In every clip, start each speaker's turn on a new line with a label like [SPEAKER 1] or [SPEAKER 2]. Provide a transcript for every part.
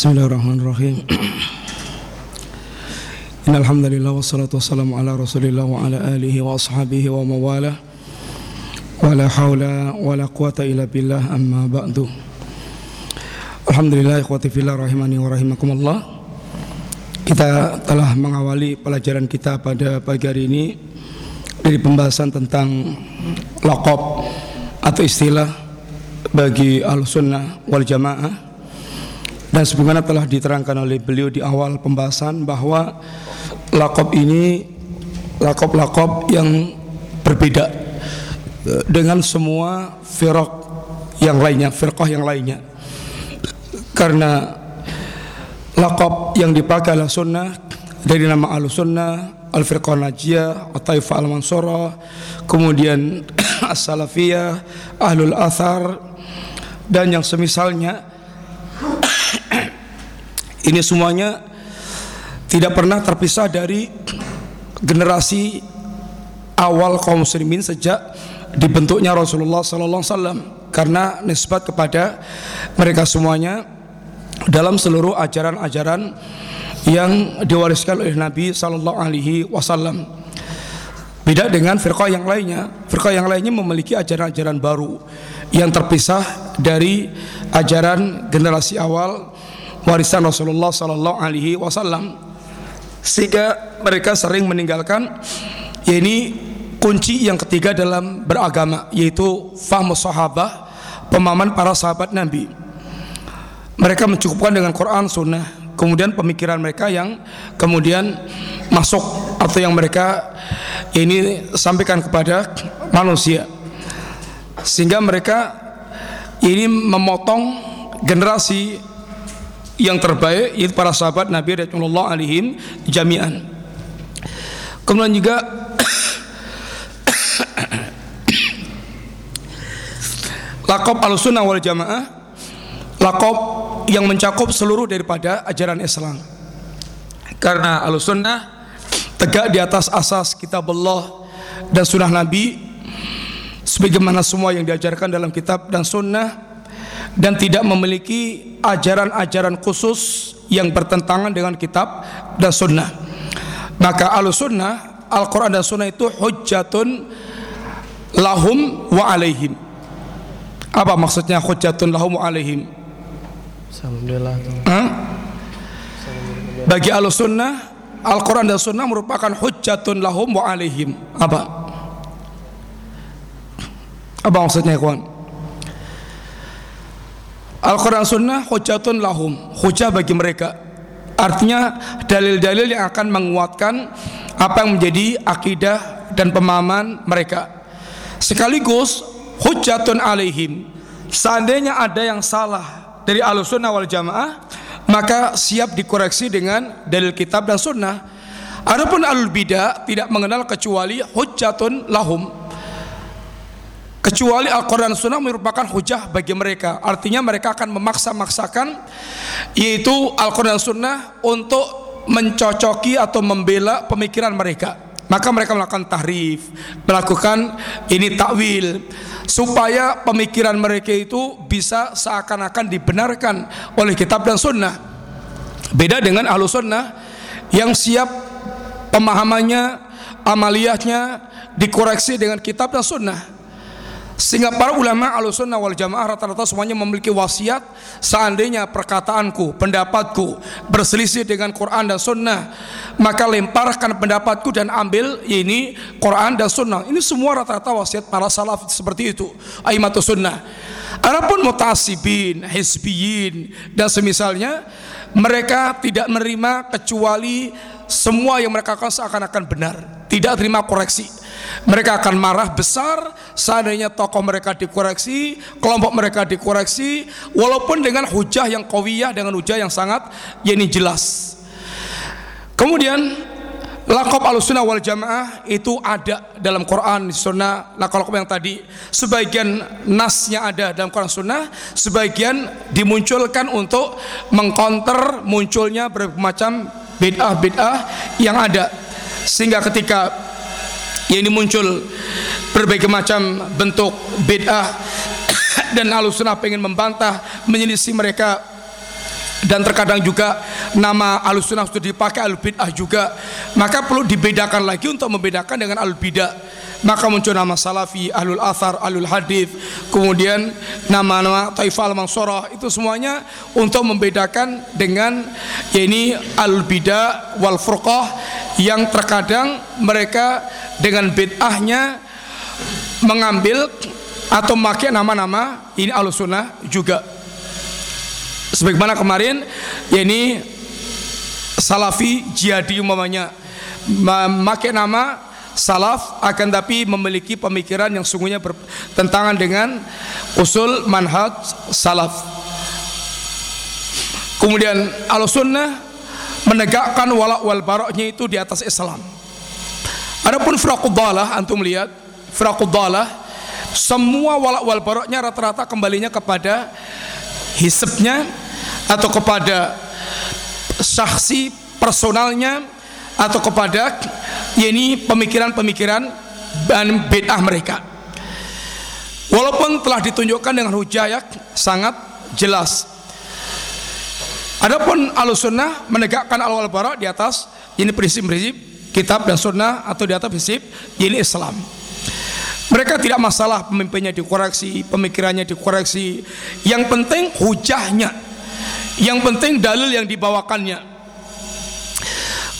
[SPEAKER 1] Bismillahirrahmanirrahim. Innalhamdulillah wassalatu wassalamu ala Rasulillah wa ala alihi wa ashabihi wa mawalah. Wa la haula wa la quwata illa billah amma ba'du. Alhamdulillah ikhwati fillah rahimani wa rahimakumullah. Kita telah mengawali pelajaran kita pada pagi hari ini dari pembahasan tentang laqab atau istilah bagi al-sunnah wal jamaah dan sebagaimana telah diterangkan oleh beliau di awal pembahasan bahwa lakop ini lakop-lakop yang berbeda eh, dengan semua firq yang lainnya, firqah yang lainnya. Karena lakop yang dipakai adalah sunnah dari nama al-sunnah, al-firqah najiyah, at-taifah al-mansurah, kemudian as-salafiyah, ahlul athar dan yang semisalnya ini semuanya tidak pernah terpisah dari generasi awal kaum muslimin sejak dibentuknya Rasulullah sallallahu alaihi wasallam karena nisbat kepada mereka semuanya dalam seluruh ajaran-ajaran yang diwariskan oleh Nabi sallallahu alaihi wasallam. Beda dengan firqah yang lainnya. Firqah yang lainnya memiliki ajaran-ajaran baru yang terpisah dari ajaran generasi awal warisan Rasulullah Sallallahu Alaihi Wasallam sehingga mereka sering meninggalkan ya ini kunci yang ketiga dalam beragama yaitu fahmu sahabah pemahaman para sahabat Nabi. Mereka mencukupkan dengan Quran Sunnah. Kemudian pemikiran mereka yang kemudian masuk atau yang mereka ya ini sampaikan kepada manusia. Sehingga mereka ini memotong generasi yang terbaik itu para sahabat Nabi Rasulullah alaihim jami'an. Kemudian juga Lakob al-sunnah wal jamaah Lakob yang mencakup seluruh daripada ajaran Islam Karena al-sunnah Tegak di atas asas kitab Allah Dan sunnah Nabi Sebagaimana semua yang diajarkan dalam kitab dan sunnah dan tidak memiliki ajaran-ajaran khusus yang bertentangan dengan kitab dan sunnah. Maka al sunnah Al-Quran dan sunnah itu hujjatun lahum wa alaihim. Apa maksudnya hujjatun lahum wa alaihim? Bagi al sunnah Al-Quran dan sunnah merupakan hujjatun lahum wa alaihim. Apa? Apa maksudnya kawan Al-Quran Sunnah hujatun lahum. Hujah bagi mereka. Artinya dalil-dalil yang akan menguatkan apa yang menjadi akidah dan pemahaman mereka. Sekaligus hujatun alaihim. Seandainya ada yang salah dari al-sunnah wal jamaah maka siap dikoreksi dengan dalil kitab dan sunnah. Adapun alul bidah tidak mengenal kecuali hujatun lahum kecuali Al-Quran Sunnah merupakan hujah bagi mereka. Artinya mereka akan memaksa-maksakan yaitu Al-Quran Sunnah untuk mencocoki atau membela pemikiran mereka. Maka mereka melakukan tahrif melakukan ini takwil supaya pemikiran mereka itu bisa seakan-akan dibenarkan oleh kitab dan sunnah. Beda dengan ahlu sunnah yang siap pemahamannya amaliyahnya dikoreksi dengan kitab dan sunnah sehingga para ulama al-sunnah wal jamaah rata-rata semuanya memiliki wasiat seandainya perkataanku, pendapatku berselisih dengan Quran dan sunnah maka lemparkan pendapatku dan ambil ini Quran dan sunnah. Ini semua rata-rata wasiat para salaf seperti itu aimatus sunnah. Adapun mutasibin, hizbiyin dan semisalnya mereka tidak menerima kecuali semua yang mereka katakan seakan-akan benar, tidak terima koreksi. Mereka akan marah besar seandainya tokoh mereka dikoreksi, kelompok mereka dikoreksi, walaupun dengan hujah yang kawiyah, dengan hujah yang sangat ya ini jelas. Kemudian Lakob al-sunnah wal jamaah itu ada dalam Quran sunnah lakob yang tadi sebagian nasnya ada dalam Quran sunnah sebagian dimunculkan untuk mengkonter munculnya berbagai macam bid'ah-bid'ah yang ada sehingga ketika Ya ini muncul berbagai macam bentuk bid'ah dan alusuna pengen membantah menyelisih mereka. Dan terkadang juga nama alusunah sudah dipakai al bid'ah juga. Maka perlu dibedakan lagi untuk membedakan dengan al bid'ah maka muncul nama salafi ahlul athar ahlul hadith kemudian nama-nama taifah al mansurah itu semuanya untuk membedakan dengan ya ini al bid'ah wal furqah yang terkadang mereka dengan bid'ahnya mengambil atau memakai nama-nama ini alusunah juga. Sebagaimana kemarin yakni salafi jihadi umpamanya memakai nama salaf akan tapi memiliki pemikiran yang sungguhnya bertentangan dengan usul manhaj salaf. Kemudian al sunnah menegakkan wala wal baroknya itu di atas Islam. Adapun firaquddalah antum lihat firaquddalah semua wala wal baroknya rata-rata kembalinya kepada hisabnya atau kepada saksi personalnya atau kepada ini pemikiran-pemikiran dan bid'ah mereka. Walaupun telah ditunjukkan dengan hujah yang sangat jelas. Adapun al-sunnah menegakkan al-wal bara di atas ini prinsip-prinsip kitab dan sunnah atau di atas prinsip ini Islam. Mereka tidak masalah pemimpinnya dikoreksi, pemikirannya dikoreksi. Yang penting hujahnya. Yang penting dalil yang dibawakannya.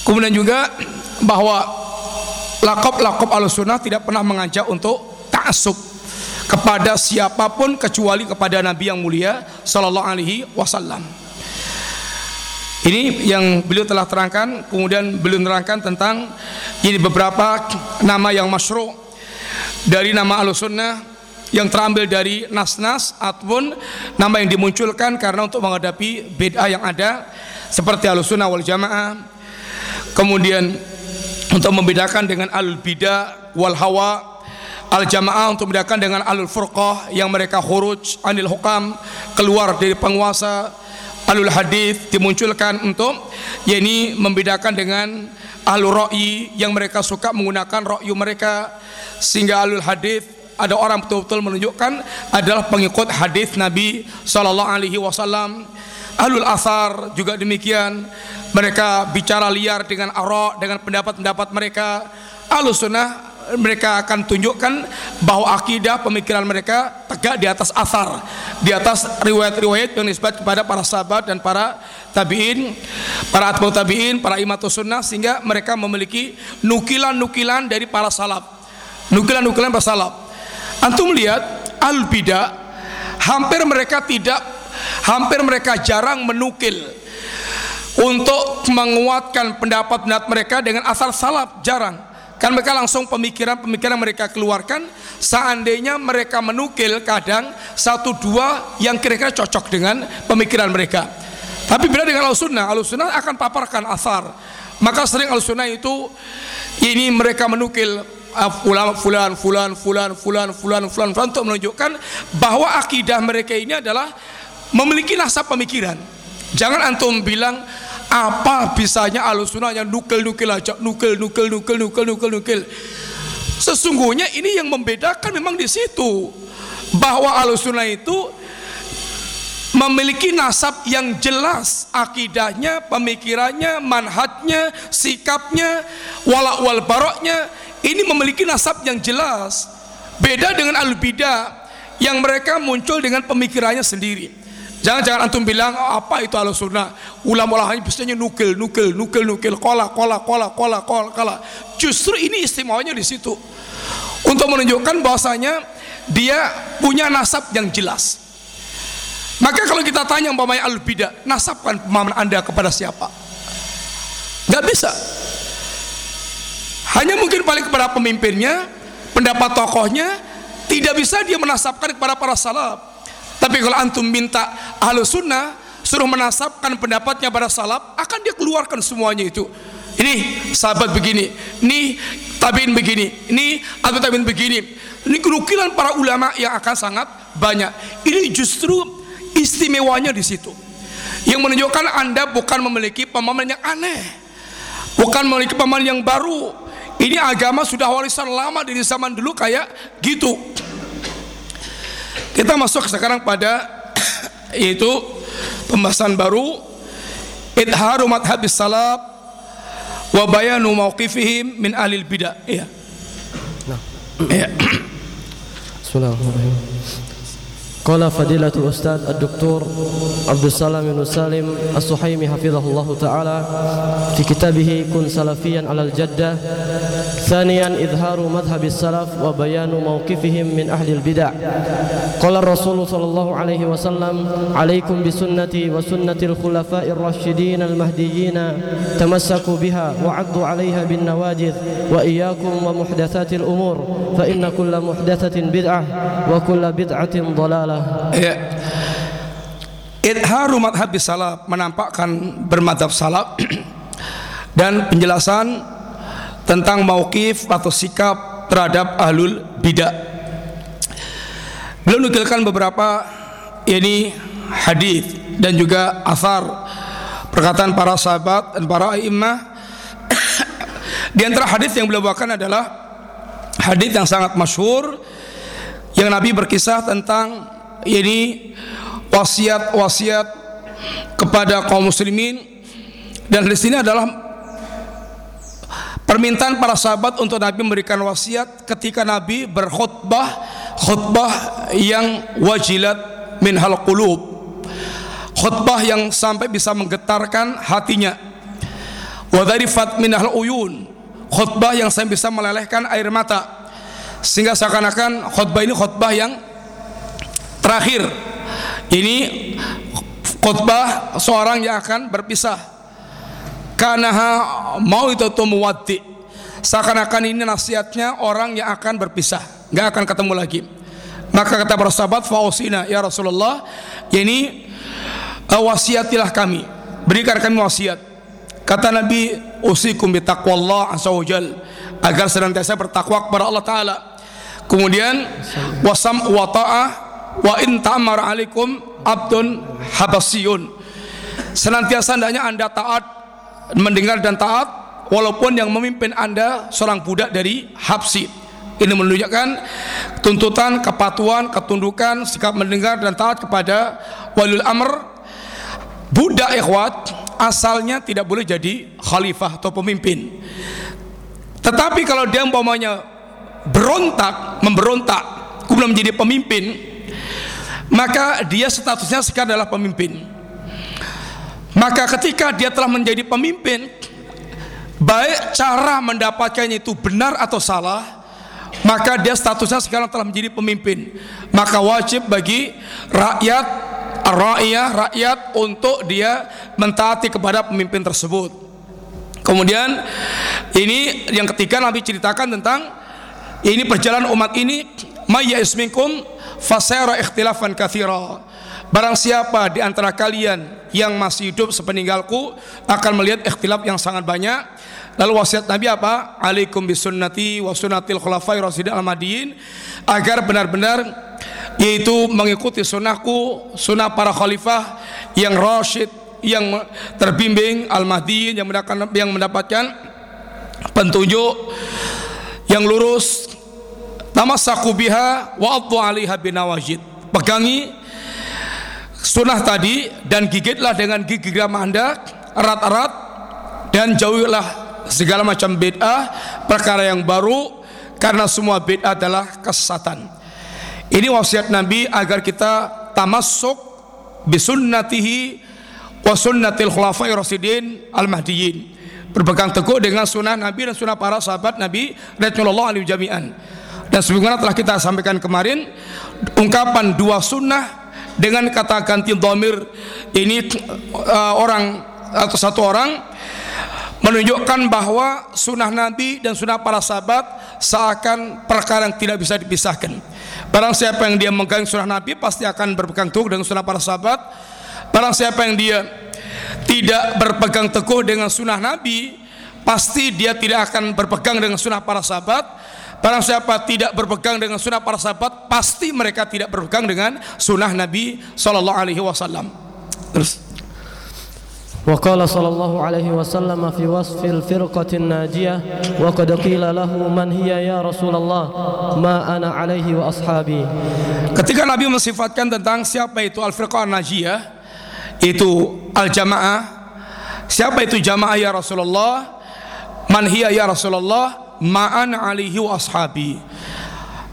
[SPEAKER 1] Kemudian juga bahwa lakop-lakop al-sunnah tidak pernah mengajak untuk ta'asub kepada siapa pun kecuali kepada Nabi yang mulia sallallahu alaihi wasallam. Ini yang beliau telah terangkan, kemudian beliau terangkan tentang ini beberapa nama yang masyru' dari nama al-sunnah yang terambil dari nas-nas ataupun nama yang dimunculkan karena untuk menghadapi bid'ah yang ada seperti al-sunnah wal jamaah kemudian untuk membedakan dengan al-bidah wal hawa al-jamaah untuk membedakan dengan al-furqah yang mereka khuruj anil hukam keluar dari penguasa alul hadis dimunculkan untuk yakni membedakan dengan alul ra'i yang mereka suka menggunakan ra'yu mereka sehingga alul hadis ada orang betul-betul menunjukkan adalah pengikut hadis Nabi sallallahu alaihi wasallam. Alul asar juga demikian. Mereka bicara liar dengan ara dengan pendapat-pendapat mereka. Alus sunnah mereka akan tunjukkan bahwa akidah pemikiran mereka tegak di atas asar di atas riwayat-riwayat yang disebut kepada para sahabat dan para tabi'in para atba'ut tabi'in para imatus sunnah sehingga mereka memiliki nukilan-nukilan dari para salaf. Nukilan-nukilan bersalap antum lihat al bidah hampir mereka tidak hampir mereka jarang menukil untuk menguatkan pendapat-pendapat mereka dengan asal salaf jarang. Kan mereka langsung pemikiran-pemikiran mereka keluarkan seandainya mereka menukil kadang satu dua yang kira-kira cocok dengan pemikiran mereka. Tapi bila dengan al-sunnah al-sunnah akan paparkan asar. Maka sering al-sunnah itu ini mereka menukil ulama fulan fulan fulan fulan fulan fulan fulan untuk menunjukkan bahwa akidah mereka ini adalah memiliki nasab pemikiran. Jangan antum bilang apa bisanya alusunah yang nukel aja nukel nukel nukel nukel nukel. Sesungguhnya ini yang membedakan memang di situ bahwa alusunah itu memiliki nasab yang jelas akidahnya, pemikirannya, manhajnya, sikapnya, walak wal baroknya ini memiliki nasab yang jelas. Beda dengan al bidah yang mereka muncul dengan pemikirannya sendiri. Jangan-jangan antum bilang oh, apa itu al sunnah ulama-ulama biasanya nukil nukil nukil nukil. Kola kola kola kola kola kola justru ini istimewanya di situ. Untuk menunjukkan bahwasanya dia punya nasab yang jelas. Maka kalau kita tanya umpamanya al bidah nasabkan pemahaman anda kepada siapa? Nggak bisa hanya mungkin paling kepada pemimpinnya, pendapat tokohnya, tidak bisa dia menasabkan kepada para salaf. Tapi kalau antum minta ahlu sunnah suruh menasabkan pendapatnya pada salaf, akan dia keluarkan semuanya itu. Ini sahabat begini, ini tabiin begini, ini atau tabiin begini. Ini kerukilan para ulama yang akan sangat banyak. Ini justru istimewanya di situ. Yang menunjukkan Anda bukan memiliki pemahaman yang aneh. Bukan memiliki pemahaman yang baru, ini agama sudah warisan lama dari zaman dulu kayak gitu. Kita masuk sekarang pada yaitu pembahasan baru. Idharu madhabis salaf wa bayanu mauqifihim min ahli bidah. Iya. Nah. iya.
[SPEAKER 2] Bismillahirrahmanirrahim قال فضيلة الأستاذ الدكتور عبد السلام بن سالم السحيمي حفظه الله تعالى في كتابه كن سلفيا على الجدة ثانيا إظهار مذهب السلف وبيان موقفهم من أهل البدع. قال الرسول صلى الله عليه وسلم عليكم بسنتي وسنة الخلفاء الراشدين المهديين تمسكوا بها وعضوا عليها بالنواجذ وإياكم ومحدثات الأمور فإن كل محدثة بدعة وكل بدعة ضلالة
[SPEAKER 1] Ya. Idharu madhab salaf menampakkan bermadhab salaf dan penjelasan tentang mauqif atau sikap terhadap ahlul bidah. Belum nukilkan beberapa ini hadis dan juga asar perkataan para sahabat dan para imam di antara hadis yang beliau bawakan adalah hadis yang sangat masyhur yang Nabi berkisah tentang ini wasiat-wasiat kepada kaum muslimin. Dan di sini adalah permintaan para sahabat untuk Nabi memberikan wasiat ketika Nabi berkhutbah khutbah yang wajilat min hal qulub. Khutbah yang sampai bisa menggetarkan hatinya. Wa dharifat min hal uyun. Khutbah yang sampai bisa melelehkan air mata. Sehingga seakan-akan khutbah ini khutbah yang Terakhir, ini khutbah seorang yang akan berpisah. Karena mau itu muwati. Seakan-akan ini nasihatnya orang yang akan berpisah, nggak akan ketemu lagi. Maka kata para sahabat, fausina ya Rasulullah, ini uh, wasiatilah kami, berikan kami wasiat. Kata Nabi, usikum bi taqwallah azza wajal agar senantiasa bertakwa kepada Allah taala. Kemudian wasam wa ta'ah wa in ta'amar alaikum abdun habasiyun. Senantiasa hendaknya anda taat mendengar dan taat walaupun yang memimpin anda seorang budak dari Habsi. Ini menunjukkan tuntutan kepatuhan ketundukan sikap mendengar dan taat kepada walul amr. Budak ikhwat asalnya tidak boleh jadi khalifah atau pemimpin. Tetapi kalau dia umpamanya berontak memberontak kemudian menjadi pemimpin maka dia statusnya sekarang adalah pemimpin. Maka ketika dia telah menjadi pemimpin baik cara mendapatkannya itu benar atau salah maka dia statusnya sekarang telah menjadi pemimpin. Maka wajib bagi rakyat rakyat rakyat untuk dia mentaati kepada pemimpin tersebut. Kemudian ini yang ketiga Nabi ceritakan tentang ini perjalanan umat ini maya isminkum fasara ikhtilafan kathira Barang siapa di antara kalian yang masih hidup sepeninggalku akan melihat ikhtilaf yang sangat banyak. Lalu wasiat Nabi apa? Alaikum bisunnati wa sunnatil khulafai rasyidin al-mahdiyin agar benar-benar yaitu mengikuti sunnahku, sunnah para khalifah yang rasyid, yang terbimbing al-mahdiyin yang mendapatkan yang mendapatkan petunjuk yang lurus tamassaku biha wa addu 'alaiha binawajid. Pegangi sunnah tadi dan gigitlah dengan gigi geram anda erat-erat dan jauhilah segala macam bid'ah perkara yang baru karena semua bid'ah adalah kesesatan. Ini wasiat Nabi agar kita tamassuk bisunnatihi wa sunnatil khulafai rasidin al-mahdiyyin. Berpegang teguh dengan sunnah Nabi dan sunnah para sahabat Nabi radhiyallahu anhu jami'an dan sebagaimana telah kita sampaikan kemarin ungkapan dua sunnah dengan kata ganti domir ini uh, orang atau satu orang menunjukkan bahwa sunnah Nabi dan sunnah para sahabat seakan perkara yang tidak bisa dipisahkan. Barang siapa yang dia memegang sunnah Nabi pasti akan berpegang teguh dengan sunnah para sahabat. Barang siapa yang dia tidak berpegang teguh dengan sunnah Nabi, pasti dia tidak akan berpegang dengan sunnah para sahabat Barang siapa tidak berpegang dengan sunnah para sahabat, pasti mereka tidak berpegang dengan sunnah Nabi Sallallahu Alaihi Wasallam. Terus.
[SPEAKER 2] وقال صلى الله عليه وسلم في وصف الفرقة الناجية وقد قيل له من هي يا رسول الله ما أنا عليه وأصحابي
[SPEAKER 1] Ketika Nabi mensifatkan tentang siapa itu al-firqah najiyah itu al-jamaah siapa itu jamaah ya Rasulullah man hiya ya Rasulullah ma'an alihi wa ashabi.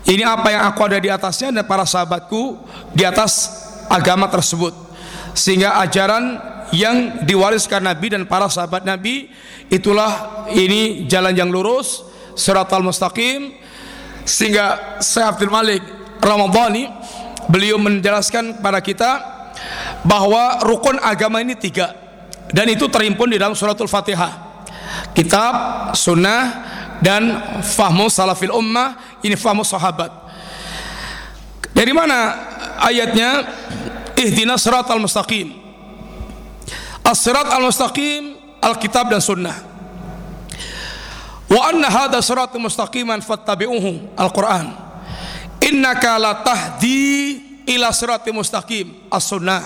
[SPEAKER 1] Ini apa yang aku ada di atasnya dan para sahabatku di atas agama tersebut. Sehingga ajaran yang diwariskan Nabi dan para sahabat Nabi itulah ini jalan yang lurus surat al-mustaqim sehingga Syekh Abdul Malik Ramadhani beliau menjelaskan kepada kita bahwa rukun agama ini tiga. Dan itu terhimpun di dalam suratul fatihah. Kitab sunnah dan fahmu salafil ummah ini fahmu sahabat. Dari mana ayatnya? Ihdina siratal mustaqim. As-sirat al-mustaqim al-kitab dan sunnah. Wa anna hadha siratal mustaqiman fattabi'uhu al-Quran. Innaka la tahdi ila siratal mustaqim as-sunnah.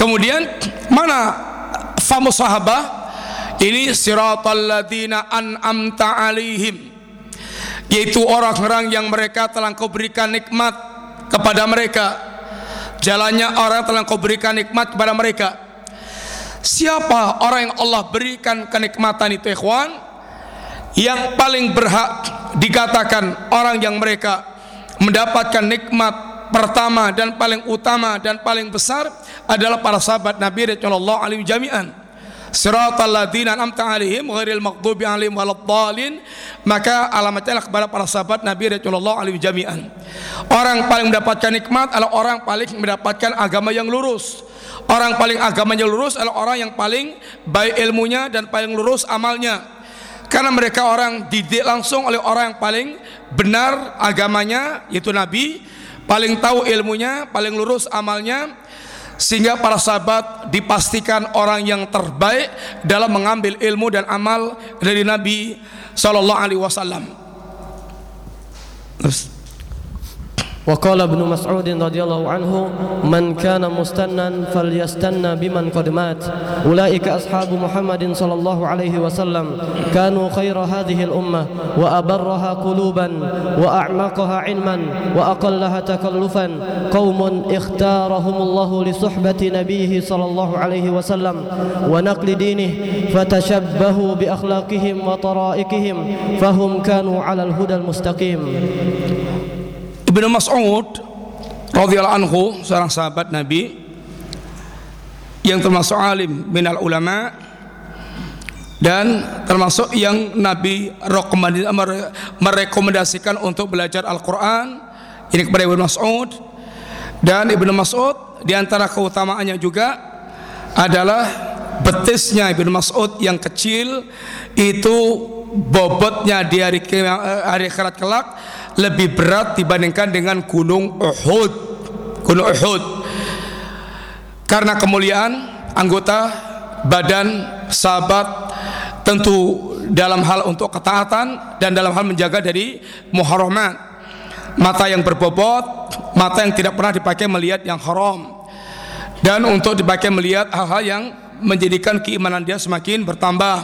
[SPEAKER 1] Kemudian mana famu sahabah ini siratal ladina an'amta alaihim. Yaitu orang-orang yang mereka telah kau berikan nikmat kepada mereka. Jalannya orang telah kau berikan nikmat kepada mereka. Siapa orang yang Allah berikan kenikmatan itu ikhwan? Yang paling berhak dikatakan orang yang mereka mendapatkan nikmat pertama dan paling utama dan paling besar adalah para sahabat Nabi Rasulullah alaihi jami'an siratal ladzina an'amta alaihim ghairil maghdubi alaihim waladdallin. Maka alamatnya kepada para sahabat Nabi Rasulullah alaihi jami'an. Orang paling mendapatkan nikmat adalah orang paling mendapatkan agama yang lurus. Orang paling agamanya lurus adalah orang yang paling baik ilmunya dan paling lurus amalnya. Karena mereka orang didik langsung oleh orang yang paling benar agamanya yaitu Nabi paling tahu ilmunya paling lurus amalnya sehingga para sahabat dipastikan orang yang terbaik dalam mengambil ilmu dan amal dari Nabi sallallahu alaihi wasallam.
[SPEAKER 2] وقال ابن مسعود رضي الله عنه من كان مستنا فليستنى بمن قد مات. أولئك أصحاب محمد صلى الله عليه وسلم كانوا خير هذه الأمة وأبرها قلوبا وأعمقها علما وأقلها تكلفا. قوم اختارهم الله لصحبة نبيه صلى الله عليه وسلم ونقل دينه فتشبهوا بأخلاقهم وطرائقهم فهم كانوا على الهدى المستقيم.
[SPEAKER 1] Ibnu Mas'ud radhiyallahu anhu seorang sahabat Nabi yang termasuk alim minal ulama dan termasuk yang Nabi merekomendasikan untuk belajar Al-Quran ini kepada Ibnu Mas'ud. Dan Ibnu Mas'ud di antara keutamaannya juga adalah betisnya Ibnu Mas'ud yang kecil itu bobotnya di hari hari akhirat kelak lebih berat dibandingkan dengan gunung Uhud. Gunung Uhud. Karena kemuliaan anggota badan sahabat tentu dalam hal untuk ketaatan dan dalam hal menjaga dari muharramat. Mata yang berbobot mata yang tidak pernah dipakai melihat yang haram. Dan untuk dipakai melihat hal-hal yang menjadikan keimanan dia semakin bertambah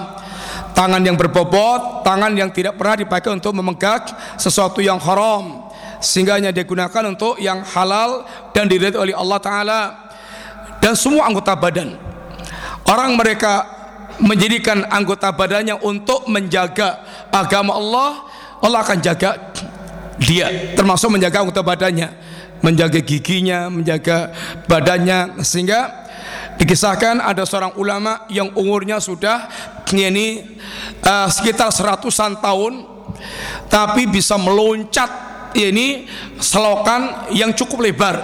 [SPEAKER 1] tangan yang berbobot, tangan yang tidak pernah dipakai untuk memegang sesuatu yang haram. Sehingga hanya digunakan untuk yang halal dan dirilis oleh Allah Ta'ala dan semua anggota badan. Orang mereka menjadikan anggota badannya untuk menjaga agama Allah Allah akan jaga dia termasuk menjaga anggota badannya. Menjaga giginya menjaga badannya sehingga Dikisahkan ada seorang ulama yang umurnya sudah ini uh, sekitar seratusan tahun tapi bisa meloncat ini selokan yang cukup lebar.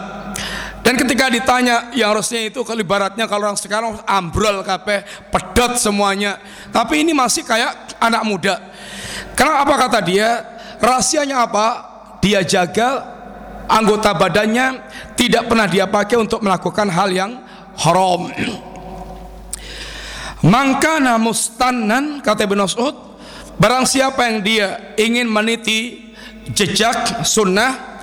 [SPEAKER 1] Dan ketika ditanya yang harusnya itu kelibaratnya kalau orang sekarang ambrol kape pedot semuanya. Tapi ini masih kayak anak muda. Karena apa kata dia? Rahasianya apa? Dia jaga anggota badannya tidak pernah dia pakai untuk melakukan hal yang haram. Mangkana mustannan kata Ibn Mas'ud barang siapa yang dia ingin meniti jejak sunnah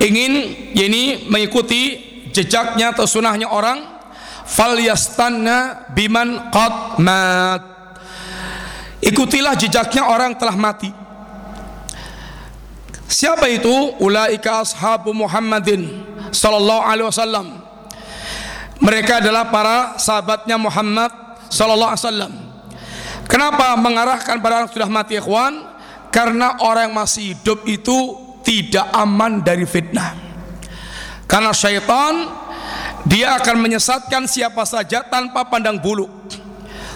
[SPEAKER 1] ingin ini mengikuti jejaknya atau sunnahnya orang fal yastanna biman qad mat. Ikutilah jejaknya orang telah mati. Siapa itu? Ulaika ashabu Muhammadin sallallahu alaihi wasallam mereka adalah para sahabatnya Muhammad sallallahu alaihi wasallam. Kenapa mengarahkan pada orang sudah mati ikhwan? Karena orang yang masih hidup itu tidak aman dari fitnah. Karena syaitan dia akan menyesatkan siapa saja tanpa pandang bulu.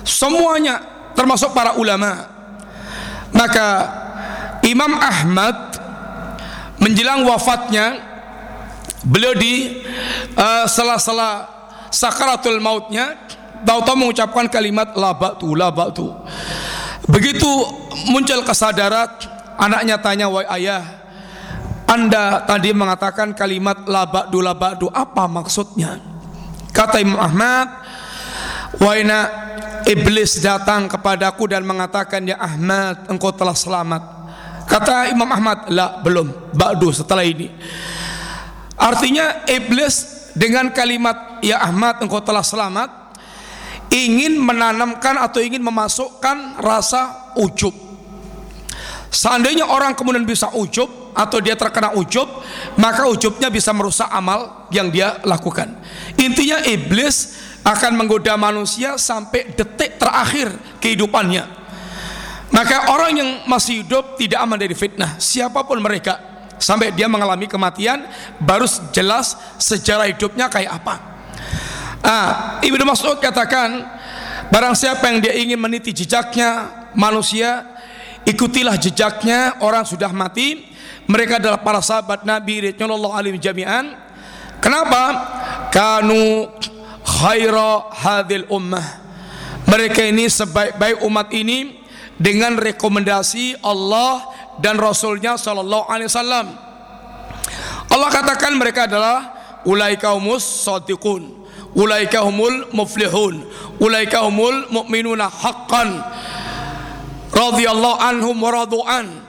[SPEAKER 1] Semuanya termasuk para ulama. Maka Imam Ahmad menjelang wafatnya beliau di uh, sela-sela sakaratul mautnya tahu-tahu mengucapkan kalimat labatu labatu begitu muncul kesadaran anaknya tanya wahai ayah anda tadi mengatakan kalimat labadu labadu apa maksudnya? Kata Imam Ahmad wahai iblis datang kepadaku dan mengatakan ya Ahmad engkau telah selamat kata Imam Ahmad lah belum ba'du setelah ini. Artinya iblis dengan kalimat ya Ahmad engkau telah selamat ingin menanamkan atau ingin memasukkan rasa ujub. Seandainya orang kemudian bisa ujub atau dia terkena ujub, maka ujubnya bisa merusak amal yang dia lakukan. Intinya iblis akan menggoda manusia sampai detik terakhir kehidupannya. Maka orang yang masih hidup tidak aman dari fitnah, siapa pun mereka, sampai dia mengalami kematian, baru jelas sejarah hidupnya kayak apa. Ah, Ibnu Mas'ud katakan, barang siapa yang dia ingin meniti jejaknya manusia, ikutilah jejaknya orang sudah mati. Mereka adalah para sahabat Nabi radhiyallahu alaihi jami'an. Kenapa? Kanu khaira hadil ummah. Mereka ini sebaik-baik umat ini dengan rekomendasi Allah dan Rasulnya Shallallahu Alaihi Wasallam. Allah katakan mereka adalah ulaika umus sadiqun ulaika humul muflihun ulaika humul mu'minuna haqqan radhiyallahu anhum wa radu'an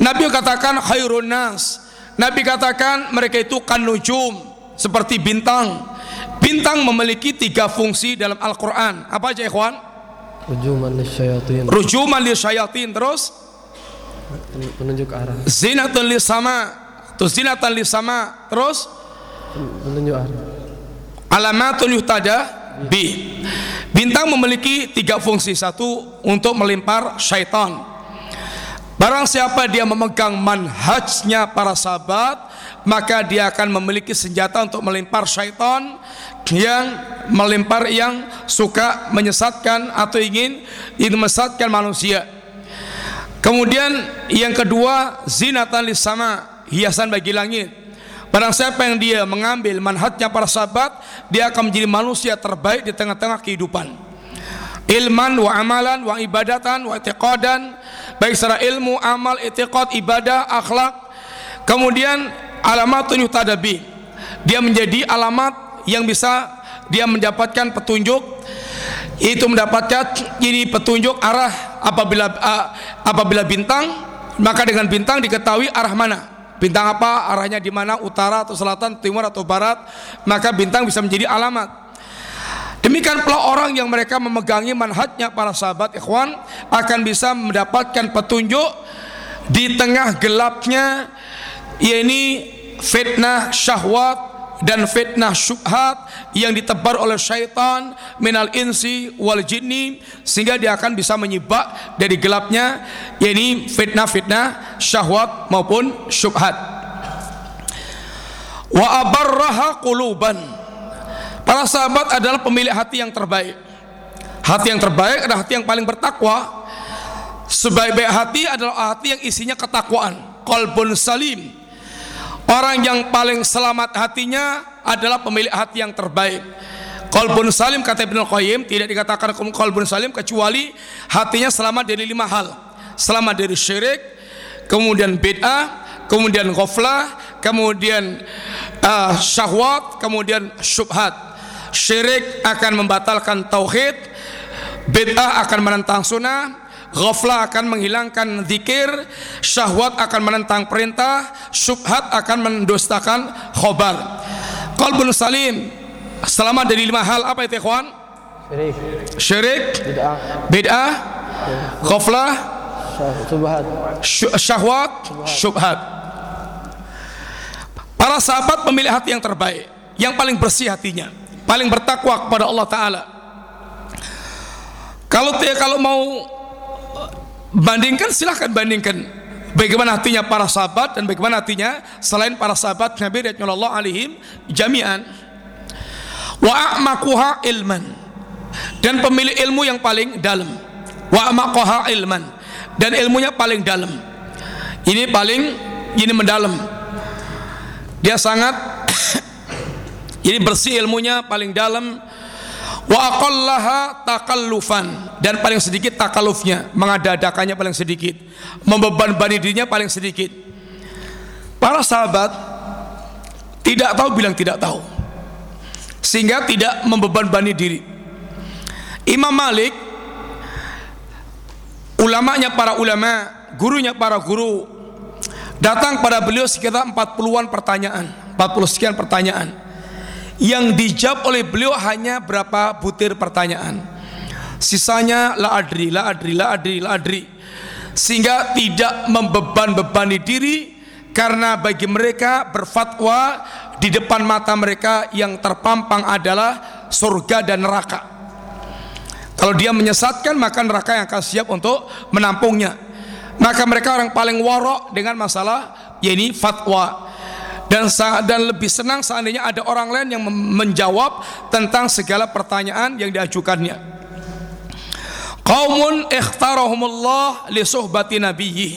[SPEAKER 1] Nabi katakan khairun nas. Nabi katakan mereka itu kan nujum seperti bintang. Bintang memiliki tiga fungsi dalam Al-Quran. Apa aja ikhwan?
[SPEAKER 2] Rujuman lisyayatin
[SPEAKER 1] rujuman lisyayatin terus
[SPEAKER 2] penunjuk arah
[SPEAKER 1] zinatun lisama terus zinatan lisama terus
[SPEAKER 2] penunjuk arah
[SPEAKER 1] Alamatul yuhtada bi. Bintang memiliki tiga fungsi. Satu untuk melempar syaitan. Barang siapa dia memegang manhajnya para sahabat, maka dia akan memiliki senjata untuk melempar syaitan yang melempar yang suka menyesatkan atau ingin ingin menyesatkan manusia. Kemudian yang kedua zinatan lisama, hiasan bagi langit. Barang siapa yang dia mengambil manhatnya para sahabat, dia akan menjadi manusia terbaik di tengah-tengah kehidupan. Ilman wa amalan wa ibadatan wa i'tiqadan, baik secara ilmu, amal, i'tiqad, ibadah, akhlak. Kemudian alamat tadabi. Dia menjadi alamat yang bisa dia mendapatkan petunjuk itu mendapatkan ini petunjuk arah apabila uh, apabila bintang maka dengan bintang diketahui arah mana. Bintang apa? Arahnya di mana? Utara atau selatan, timur atau barat, maka bintang bisa menjadi alamat. Demikian pula orang yang mereka memegangi manhajnya para sahabat ikhwan akan bisa mendapatkan petunjuk di tengah gelapnya yakni fitnah syahwat dan fitnah syubhat yang ditebar oleh syaitan minal insi wal jinni sehingga dia akan bisa menyibak dari gelapnya yakni fitnah-fitnah syahwat maupun syubhat. Wa abarraha quluban. Para sahabat adalah pemilik hati yang terbaik. Hati yang terbaik adalah hati yang paling bertakwa. Sebaik-baik hati adalah hati yang isinya ketakwaan. Qalbun salim Orang yang paling selamat hatinya adalah pemilik hati yang terbaik. Qalbun salim kata Ibnu Qayyim tidak dikatakan qalbun salim kecuali hatinya selamat dari lima hal. Selamat dari syirik, kemudian bid'ah, kemudian ghaflah, kemudian uh, syahwat, kemudian syubhat. Syirik akan membatalkan tauhid, bid'ah akan menentang sunnah, Ghaflah akan menghilangkan zikir, syahwat akan menentang perintah, syubhat akan mendustakan khobar. Qalbun salim. Selamat dari lima hal. Apa itu ikhwan? Syirik, Syirik. Bid'ah, bid'ah. Ghaflah, syubhat, syahwat, syubhat. Para sahabat pemilik hati yang terbaik, yang paling bersih hatinya, paling bertakwa kepada Allah Ta'ala. Kalau kalau mau bandingkan silahkan bandingkan. Bagaimana hatinya para sahabat dan bagaimana hatinya selain para sahabat Nabi radhiyallahu alaihim jami'an. Wa a'maquha ilman. Dan pemilik ilmu yang paling dalam. Wa a'maquha ilman. Dan ilmunya paling dalam. Ini paling ini mendalam. Dia sangat ini bersih ilmunya paling dalam wa aqallaha takallufan. Dan paling sedikit takallufnya mengada-adakannya paling sedikit membeban-bani dirinya paling sedikit. Para sahabat tidak tahu bilang tidak tahu sehingga tidak membeban-bani diri. Imam Malik ulamanya para ulama gurunya para guru datang pada beliau sekitar 40-an pertanyaan 40 sekian pertanyaan yang dijawab oleh beliau hanya berapa butir pertanyaan. Sisanya la adri la adri la adri la adri. Sehingga tidak membeban-bebani diri karena bagi mereka berfatwa di depan mata mereka yang terpampang adalah surga dan neraka. Kalau dia menyesatkan maka neraka yang akan siap untuk menampungnya. Maka mereka orang paling warok dengan masalah yakni fatwa dan dan lebih senang seandainya ada orang lain yang menjawab tentang segala pertanyaan yang diajukannya. Qaumun ikhtarahumullah li suhbati nabiyyi.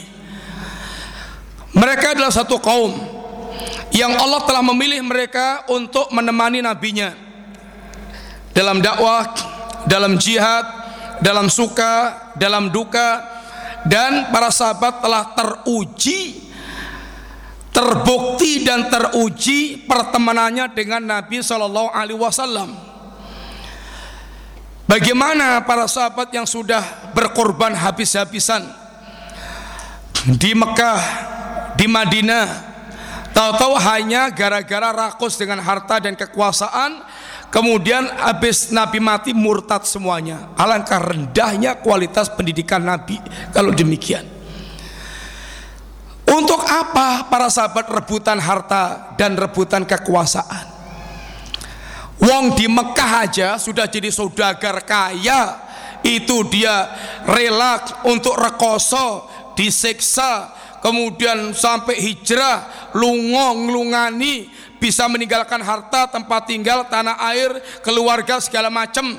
[SPEAKER 1] Mereka adalah satu kaum yang Allah telah memilih mereka untuk menemani nabinya dalam dakwah, dalam jihad, dalam suka, dalam duka dan para sahabat telah teruji terbukti dan teruji pertemanannya dengan Nabi Shallallahu Alaihi Wasallam. Bagaimana para sahabat yang sudah berkorban habis-habisan di Mekah, di Madinah, tahu-tahu hanya gara-gara rakus dengan harta dan kekuasaan, kemudian habis Nabi mati murtad semuanya. Alangkah rendahnya kualitas pendidikan Nabi kalau demikian. Untuk apa para sahabat rebutan harta dan rebutan kekuasaan? Wong di Mekah aja sudah jadi saudagar kaya, itu dia rela untuk rekoso, disiksa, kemudian sampai hijrah, lungong, lungani, bisa meninggalkan harta, tempat tinggal, tanah air, keluarga segala macam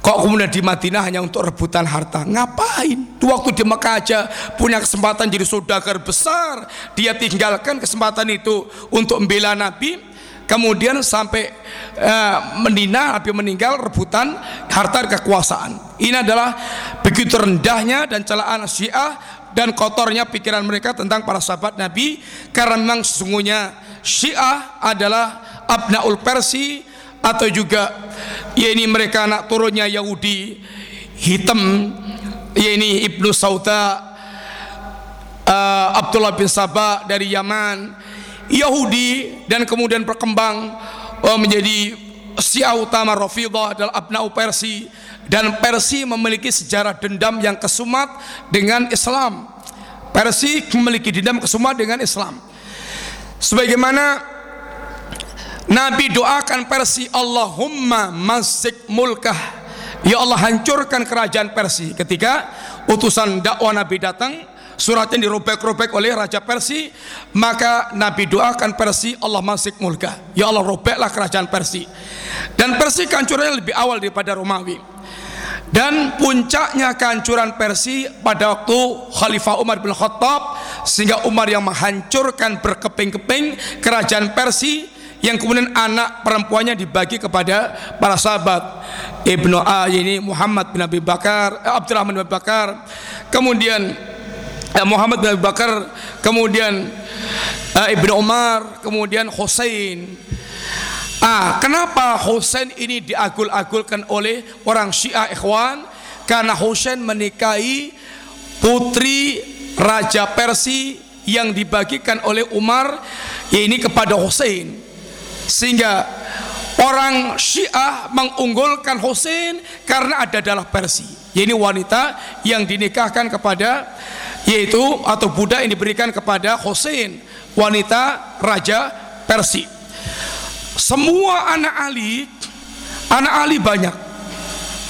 [SPEAKER 1] Kok kemudian di Madinah hanya untuk rebutan harta? Ngapain? Waktu di Mekah aja punya kesempatan jadi saudagar besar, dia tinggalkan kesempatan itu untuk membela Nabi. Kemudian sampai uh, menina Nabi meninggal rebutan harta kekuasaan. Ini adalah begitu rendahnya dan celaan Syiah dan kotornya pikiran mereka tentang para sahabat Nabi karena memang sesungguhnya Syiah adalah abnaul Persi atau juga ya ini mereka anak turunnya Yahudi hitam. Ya ini Ibnu Sauda uh, Abdullah bin Sabah dari Yaman. Yahudi dan kemudian berkembang uh, menjadi Syiah utama Rafidah adalah Abnau Persi. Dan Persi memiliki sejarah dendam yang kesumat dengan Islam. Persi memiliki dendam kesumat dengan Islam. Sebagaimana Nabi doakan Persi Allahumma masik mulkah. Ya Allah hancurkan kerajaan Persi ketika utusan dakwah Nabi datang. Suratnya dirobek-robek oleh Raja Persi maka Nabi doakan Persi Allah masik mulkah. Ya Allah robeklah kerajaan Persi dan Persi kehancurannya lebih awal daripada Romawi. Dan puncaknya kehancuran Persi pada waktu Khalifah Umar bin Khattab sehingga Umar yang menghancurkan berkeping-keping kerajaan Persi yang kemudian anak perempuannya dibagi kepada para sahabat. Ibnu A ini Muhammad bin Abi Bakar eh, Abdurrahman bin Abi Bakar. Kemudian eh, Muhammad bin Abi Bakar kemudian eh, Ibnu Umar kemudian Husain. Ah, kenapa Husain ini diagul-agulkan oleh orang Syiah Ikhwan? Karena Husain menikahi putri Raja Persia yang dibagikan oleh Umar ya ini kepada Husain sehingga orang Syiah mengunggulkan Hussein karena ada dalam Persi ini wanita yang dinikahkan kepada yaitu atau budak yang diberikan kepada Hussein wanita raja Persi semua anak Ali anak Ali banyak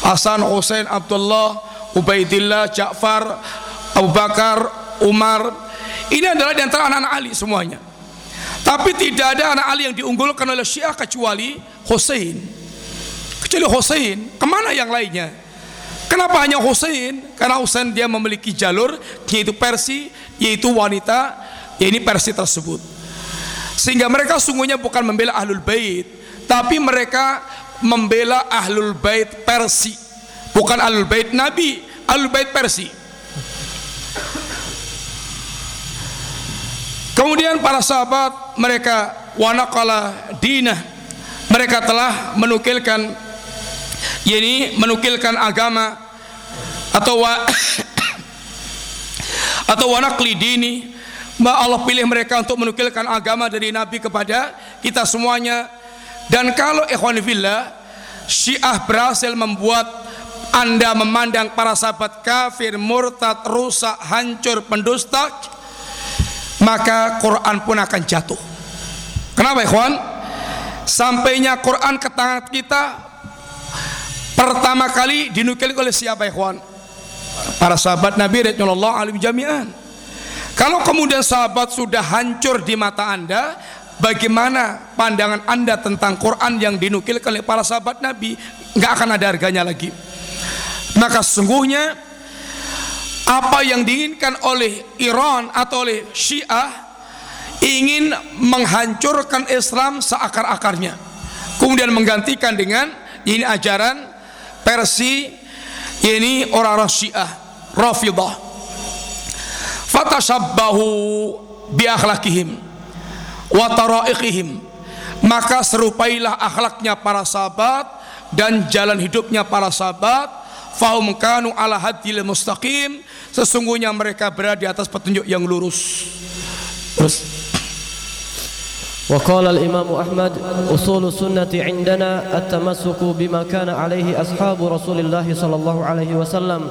[SPEAKER 1] Hasan, Hussein, Abdullah, Ubaidillah, Ja'far, Abu Bakar, Umar. Ini adalah di antara anak-anak Ali semuanya. Tapi tidak ada anak Ali yang diunggulkan oleh Syiah kecuali Hussein. Kecuali Hussein. Ke mana yang lainnya? Kenapa hanya Hussein? Karena Hussein dia memiliki jalur yaitu Persi, yaitu wanita, yaitu Persi tersebut. Sehingga mereka sungguhnya bukan membela Ahlul Bait, tapi mereka membela ahlul bait Persi bukan ahlul bait Nabi ahlul bait Persi kemudian para sahabat mereka wanakala dinah. Mereka telah menukilkan yakni menukilkan agama atau wa, atau wanakli dini. Allah pilih mereka untuk menukilkan agama dari Nabi kepada kita semuanya. Dan kalau ikhwanifillah Syiah berhasil membuat anda memandang para sahabat kafir, murtad, rusak, hancur, pendusta maka Quran pun akan jatuh kenapa ikhwan? sampainya Quran ke tangan kita pertama kali dinukil oleh siapa ikhwan? para sahabat Nabi Rasulullah alim jami'an kalau kemudian sahabat sudah hancur di mata anda bagaimana pandangan anda tentang Quran yang dinukilkan oleh para sahabat Nabi nggak akan ada harganya lagi maka sesungguhnya apa yang diinginkan oleh Iran atau oleh Syiah ingin menghancurkan Islam seakar-akarnya. Kemudian menggantikan dengan ini ajaran Persi ini orang-orang Syiah Rafidah fatashabbahu bi akhlaqihim wa maka serupailah akhlaknya para sahabat dan jalan hidupnya para sahabat. Fahum kanu ala hadil mustaqim sesungguhnya mereka berada di atas petunjuk yang lurus terus
[SPEAKER 2] وقال الإمام أحمد أصول السنة عندنا التمسك بما كان عليه أصحاب رسول الله صلى الله عليه وسلم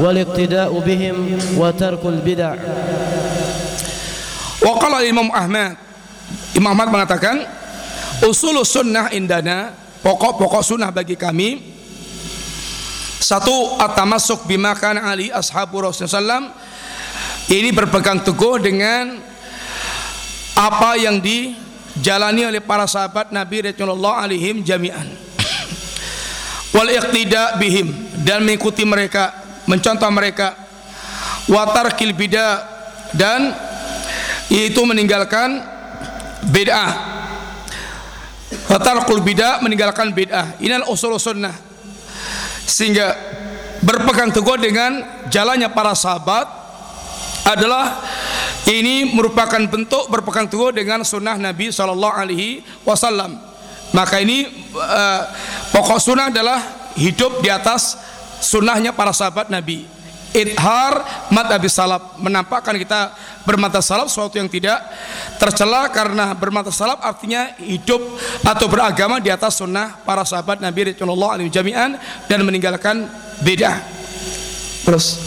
[SPEAKER 2] والاقتداء بهم وترك البدع
[SPEAKER 1] وقال الإمام أحمد Imam Ahmad mengatakan usul sunnah indana pokok-pokok sunnah bagi kami satu atamasuk bimakan ali ashabu rasulullah ini berpegang teguh dengan apa yang dijalani oleh para sahabat Nabi Rasulullah alaihim jami'an. Wal iqtida bihim dan mengikuti mereka mencontoh mereka. Watar kilbida dan itu meninggalkan bid'ah. Fatarqul bid'ah meninggalkan bid'ah. Inilah usul sunnah Sehingga berpegang teguh dengan jalannya para sahabat adalah ini merupakan bentuk berpegang teguh dengan sunnah Nabi Shallallahu Alaihi Wasallam. Maka ini uh, pokok sunnah adalah hidup di atas sunnahnya para sahabat Nabi idhar madhabi salaf menampakkan kita bermata salaf sesuatu yang tidak tercela karena bermata salaf artinya hidup atau beragama di atas sunnah para sahabat Nabi Rasulullah alaihi jami'an dan meninggalkan beda terus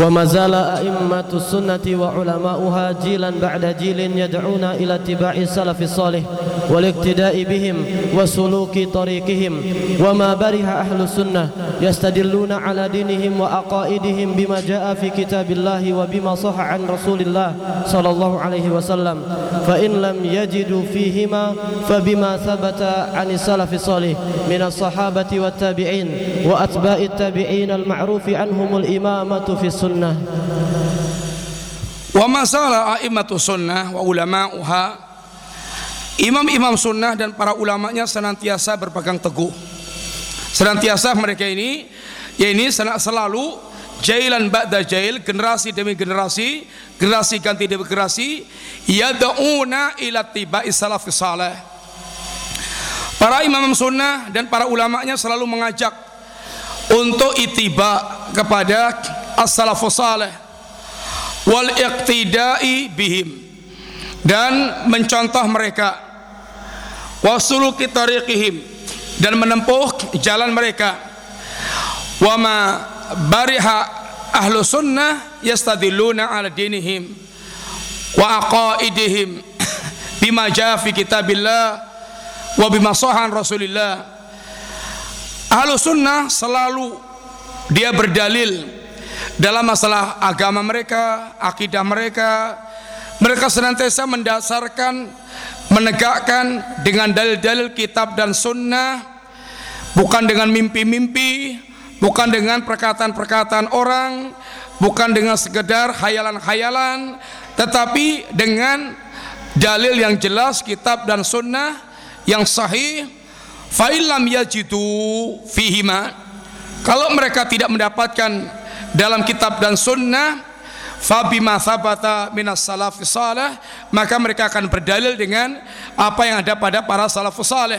[SPEAKER 2] وما زال أئمة السنة وعلماؤها جيلا بعد جيل يدعون إلى اتباع السلف الصالح والاقتداء بهم وسلوك طريقهم. وما بره أهل السنة يستدلون على دينهم وأقائدهم بما جاء في كتاب الله وبما صح عن رسول الله صلى الله عليه وسلم. فإن لم يجدوا فيهما فبما ثبت عن السلف الصالح من الصحابة والتابعين وأتباع التابعين المعروف عنهم الإمامة في السنة. Sunnah.
[SPEAKER 1] Wa masalah a'immatu sunnah wa ulama'uha. Imam-imam sunnah dan para ulamanya senantiasa berpegang teguh. Senantiasa mereka ini ya ini selalu jailan ba'da jail generasi demi generasi generasi ganti demi generasi yad'una ila tiba'i salafis salih. Para imam sunnah dan para ulamanya selalu mengajak untuk itiba kepada as-salafus salih wal iqtidai bihim. Dan mencontoh mereka wasuluki tariqihim dan menempuh jalan mereka. Wa ma bariha ahlu sunnah yastadilluna ala dinihim wa aqaidihim bima jaa kitabillah wa bima sahan rasulillah. Ahlu sunnah selalu dia berdalil dalam masalah agama mereka, akidah mereka. Mereka senantiasa mendasarkan, menegakkan dengan dalil-dalil kitab dan sunnah, bukan dengan mimpi-mimpi, bukan dengan perkataan-perkataan orang, bukan dengan sekedar hayalan-hayalan, tetapi dengan dalil yang jelas kitab dan sunnah yang sahih. Fa'ilam yajidu fihima. Kalau mereka tidak mendapatkan dalam kitab dan sunnah fabima sabata minas salafus salih maka mereka akan berdalil dengan apa yang ada pada para salafus salih.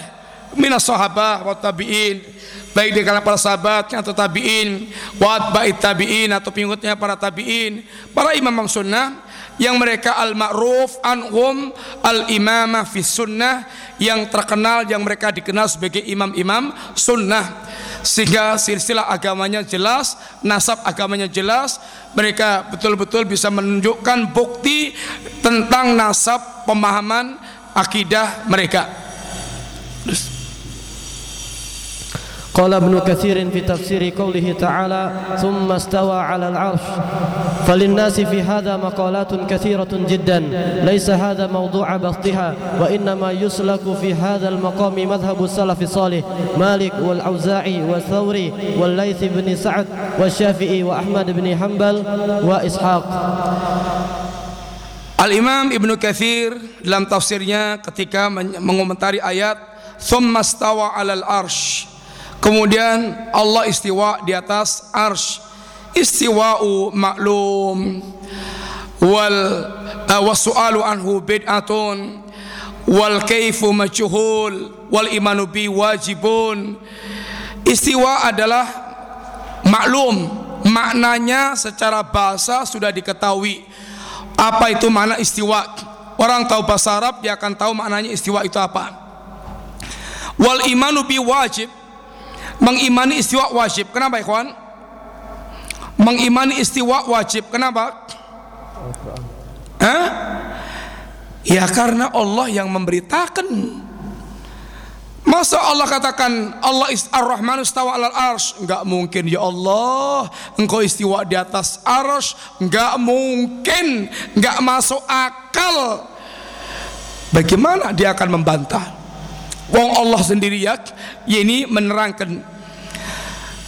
[SPEAKER 1] Minas sahabah wa tabi'in baik di kalangan para sahabat atau tabi'in wa atba'it tabi'in atau pengikutnya para tabi'in para imam sunnah yang mereka al-ma'ruf anhum al-imamah fi sunnah. Yang terkenal yang mereka dikenal sebagai imam-imam sunnah. Sehingga silsilah agamanya jelas, nasab agamanya jelas, mereka betul-betul bisa menunjukkan bukti tentang nasab pemahaman akidah mereka.
[SPEAKER 2] قال ابن كثير في تفسير قوله تعالى ثم استوى على العرش. فللناس في هذا مقالات كثيرة جدا ليس هذا موضوع بسطها وإنما يسلك في هذا المقام مذهب السلف الصالح مالك والأوزاعي والثوري والليث بن سعد والشافعي وأحمد بن حنبل وإسحاق.
[SPEAKER 1] Al-Imam Ibnu Katsir dalam tafsirnya ketika mengomentari ayat "Tsumma stawa 'alal arsh" Kemudian Allah istiwa di atas arsh. Istiwa'u maklum wal uh, wasu'alu anhu bid'atun wal kaifu majhul wal imanu bi wajibun. Istiwa adalah maklum, maknanya secara bahasa sudah diketahui. Apa itu makna istiwa? Orang tahu bahasa Arab dia akan tahu maknanya istiwa itu apa. Wal imanu bi wajib Mengimani istiwa wajib. Kenapa ikhwan? Mengimani istiwa wajib. Kenapa? Hah? Ya karena Allah yang memberitakan. Masa Allah katakan Allah ar-Rahman istawa alal arsh Enggak mungkin ya Allah Engkau istiwa di atas arsh Enggak mungkin Enggak masuk akal Bagaimana dia akan membantah Wong Allah sendiri ya, ini menerangkan.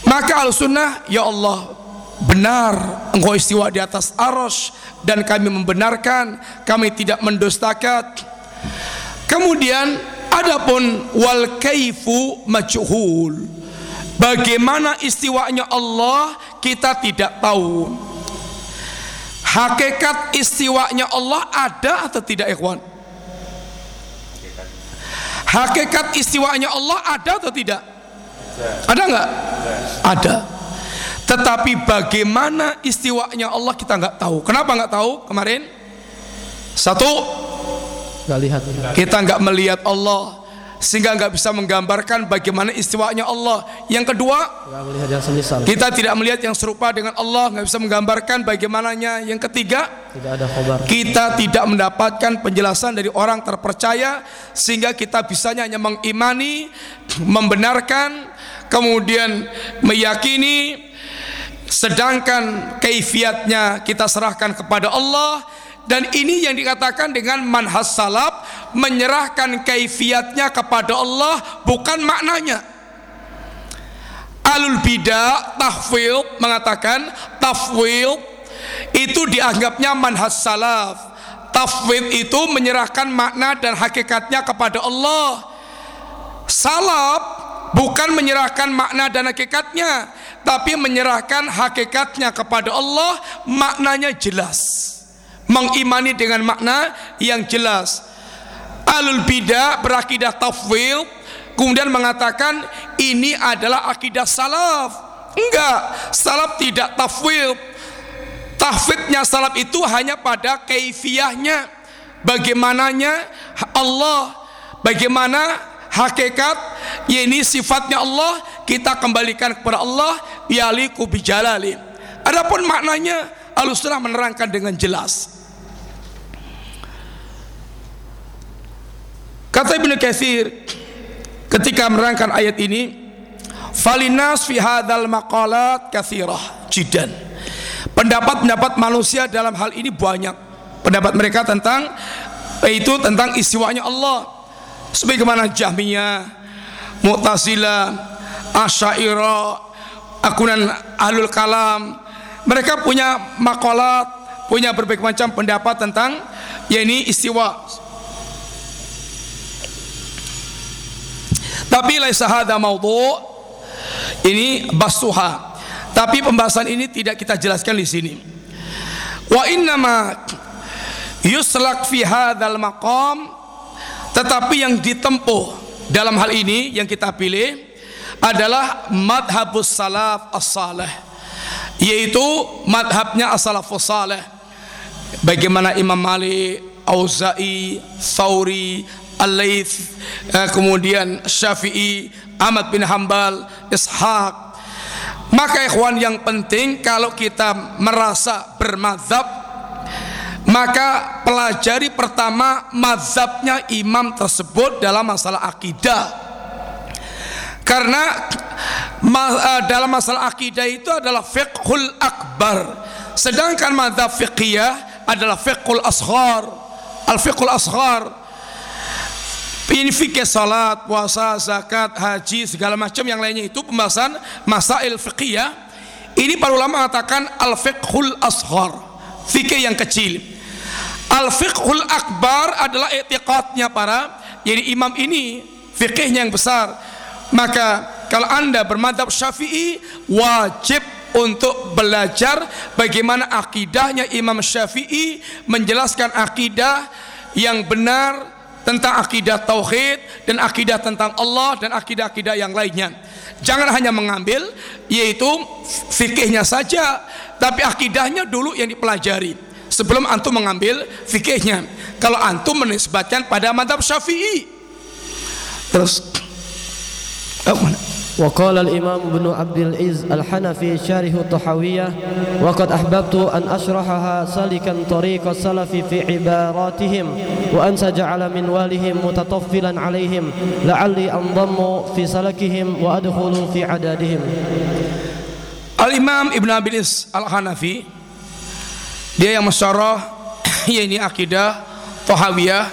[SPEAKER 1] Maka al sunnah, ya Allah, benar engkau istiwa di atas aros dan kami membenarkan, kami tidak mendustakan. Kemudian adapun wal kaifu majhul. Bagaimana istiwanya Allah kita tidak tahu. Hakikat istiwanya Allah ada atau tidak ikhwan? Hakikat istiwanya Allah ada atau tidak? Ada nggak? Ada. Tetapi bagaimana istiwanya Allah kita nggak tahu. Kenapa nggak tahu kemarin? Satu. Kita nggak melihat Allah sehingga nggak bisa menggambarkan bagaimana istiwanya Allah. Yang kedua,
[SPEAKER 2] yang
[SPEAKER 1] kita tidak melihat yang serupa dengan Allah, nggak bisa menggambarkan bagaimananya. Yang ketiga,
[SPEAKER 2] tidak ada khobar.
[SPEAKER 1] kita tidak mendapatkan penjelasan dari orang terpercaya sehingga kita bisanya hanya mengimani, membenarkan, kemudian meyakini, sedangkan kaifiatnya kita serahkan kepada Allah dan ini yang dikatakan dengan manhas salaf menyerahkan kaifiatnya kepada Allah bukan maknanya. Alul bidah tahfil mengatakan tafwil itu dianggapnya manhas salaf. Tafwid itu menyerahkan makna dan hakikatnya kepada Allah. Salaf bukan menyerahkan makna dan hakikatnya, tapi menyerahkan hakikatnya kepada Allah, maknanya jelas mengimani dengan makna yang jelas. Alul bidah berakidah tafwil kemudian mengatakan ini adalah akidah salaf. Enggak, salaf tidak tafwil. Tahfidnya salaf itu hanya pada kaifiahnya. Bagaimananya Allah, bagaimana hakikat ini sifatnya Allah kita kembalikan kepada Allah yaliku bijalali. Adapun maknanya Al-Sunnah menerangkan dengan jelas. Kata Ibnu Katsir ketika menerangkan ayat ini, Falinas fi hadzal maqalat katsirah jidan. Pendapat-pendapat manusia dalam hal ini banyak. Pendapat mereka tentang itu tentang istiwanya Allah. Sebagaimana Jahmiyah, Mu'tazilah, Asy'ariyah, akunan Ahlul Kalam. Mereka punya makalat, punya berbagai macam pendapat tentang yakni istiwa. Tapi laisa hadza maudhu' ini basuha. Tapi pembahasan ini tidak kita jelaskan di sini. Wa innama yuslak fi hadzal maqam tetapi yang ditempuh dalam hal ini yang kita pilih adalah madhabus salaf as-salih yaitu madhabnya as-salafus salih bagaimana Imam Malik, Auza'i, Thawri, Al-Laits, eh, kemudian Syafi'i, Ahmad bin Hambal, Ishaq. Maka ikhwan yang penting kalau kita merasa bermadzhab maka pelajari pertama mazhabnya imam tersebut dalam masalah akidah. Karena eh, dalam masalah akidah itu adalah fiqhul akbar. Sedangkan mazhab fiqhiyah adalah fiqhul asghar. Al-fiqhul asghar ini fikih salat, puasa, zakat, haji, segala macam yang lainnya itu pembahasan masail fikih. Ini para ulama mengatakan al-fiqhul ashar, fikih yang kecil. Al-fiqhul akbar adalah etiqatnya para jadi imam ini fikihnya yang besar. Maka kalau Anda bermadhab Syafi'i wajib untuk belajar bagaimana akidahnya Imam Syafi'i menjelaskan akidah yang benar tentang akidah tauhid dan akidah tentang Allah dan akidah-akidah yang lainnya. Jangan hanya mengambil yaitu fikihnya saja, tapi akidahnya dulu yang dipelajari sebelum antum mengambil fikihnya. Kalau antum menisbatkan pada madhab Syafi'i. Terus oh?
[SPEAKER 2] وقال الإمام ابن عبد العز الحنفي شارح الطحاوية وقد أحببت أن أشرحها سالكا طريق السلف في عباراتهم وأن سجعل من والهم متطفلا عليهم لعلي أنضم في سلكهم وأدخل في عدادهم
[SPEAKER 1] Al-Imam Ibn Abilis Al-Hanafi Dia yang masyarah ini akidah Tohawiyah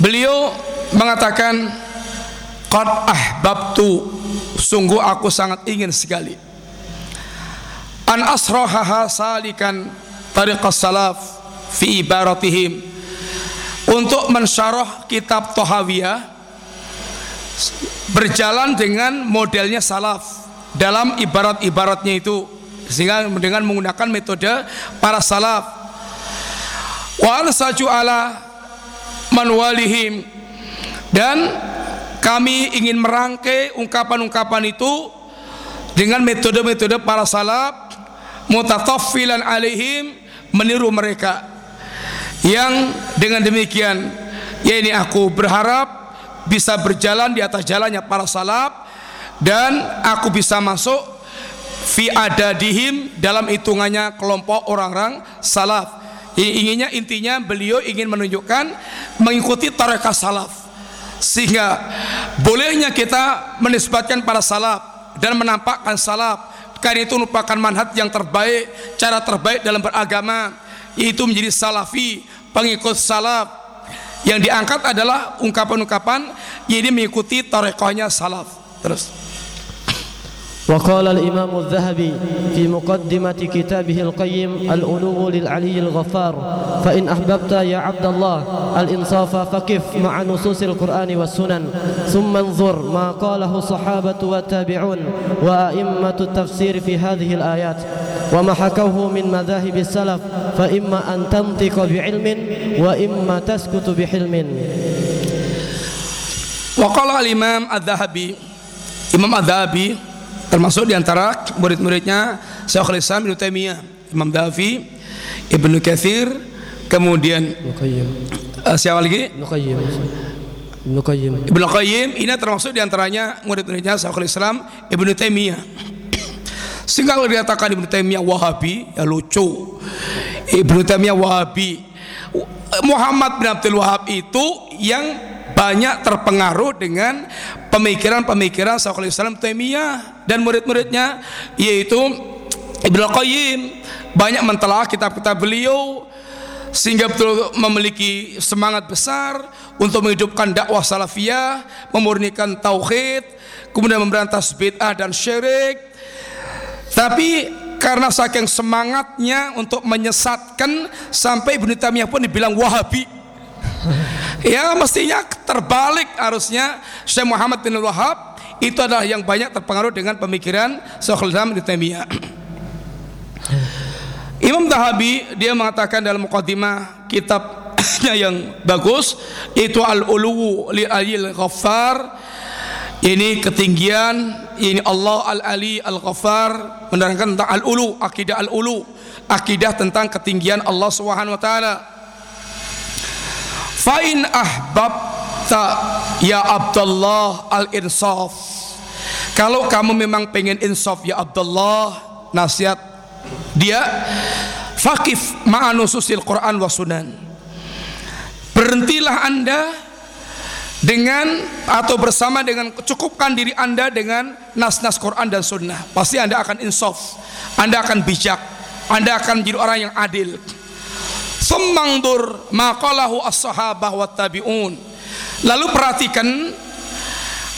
[SPEAKER 1] Beliau mengatakan Qad ahbabtu. Sungguh aku sangat ingin sekali. An asrahaha salikan Tariqas salaf Fi ibaratihim. Untuk mensyarah kitab Tohawiyah Berjalan dengan modelnya salaf Dalam ibarat-ibaratnya itu Sehingga dengan menggunakan metode para salaf. Wa ansaju ala manwalihim Dan kami ingin merangkai ungkapan-ungkapan itu dengan metode-metode para salaf mutataffilan alaihim meniru mereka. Yang dengan demikian ya ini aku berharap bisa berjalan di atas jalannya para salaf dan aku bisa masuk fi adadihim dalam hitungannya kelompok orang-orang salaf. Inginnya intinya beliau ingin menunjukkan mengikuti tarekat salaf sehingga bolehnya kita menisbatkan para salaf dan menampakkan salaf. Karena itu merupakan manhaj yang terbaik cara terbaik dalam beragama yaitu menjadi salafi pengikut salaf. Yang diangkat adalah ungkapan-ungkapan yang mengikuti tarekohnya salaf. Terus
[SPEAKER 2] وقال الإمام الذهبي في مقدمة كتابه القيم الألو للعلي الغفار فإن أحببت يا عبد الله الإنصاف فكف مع نصوص القرآن والسنن ثم انظر ما قاله الصحابة والتابعون وأئمة التفسير في هذه الآيات وما حكوه من مذاهب السلف فإما أن تنطق بعلم وإما تسكت بحلم.
[SPEAKER 1] وقال الإمام الذهبي إمام الذهبي termasuk di antara murid-muridnya Syekhul Islam Ibnu Taimiyah Imam Dafi Ibnu Katsir kemudian uh, siapa lagi?
[SPEAKER 2] Ibnu Qayyim. Ibnu Qayyim.
[SPEAKER 1] Ibnu Qayyim ini termasuk di antaranya murid-muridnya Syekhul Islam Ibnu Taimiyah. Sehingga kalau dikatakan Ibnu Taimiyah Wahabi ya lucu. Ibnu Taimiyah Wahabi Muhammad bin Abdul Wahab itu yang banyak terpengaruh dengan pemikiran-pemikiran Syekhul Islam Taimiyah dan murid-muridnya yaitu Ibnu Qayyim banyak mentelaah kitab-kitab beliau sehingga betul memiliki semangat besar untuk menghidupkan dakwah salafiyah, memurnikan tauhid, kemudian memberantas bid'ah dan syirik. Tapi karena saking semangatnya untuk menyesatkan sampai Ibnu Taimiyah pun dibilang Wahabi. Ya mestinya terbalik harusnya Syekh Muhammad bin Wahab itu adalah yang banyak terpengaruh dengan pemikiran Syekhul Islam Ibnu Taimiyah. Imam Tahabi dia mengatakan dalam mukaddimah kitabnya yang bagus yaitu Al-Ulu li Alil Ghaffar. Ini ketinggian ini Allah Al-Ali Al-Ghaffar menerangkan tentang Al-Ulu akidah Al-Ulu akidah tentang ketinggian Allah Subhanahu wa taala fa in ahbabta ya Abdullah al-insaf. Kalau kamu memang pengen insaf ya Abdullah nasihat dia fakif ma'anususil Quran wa sunan. Berhentilah anda dengan atau bersama dengan cukupkan diri anda dengan nas-nas Quran dan sunnah. Pasti anda akan insaf anda akan bijak anda akan menjadi orang yang adil Semangdur maqalahu as-sahabah wa tabi'un lalu perhatikan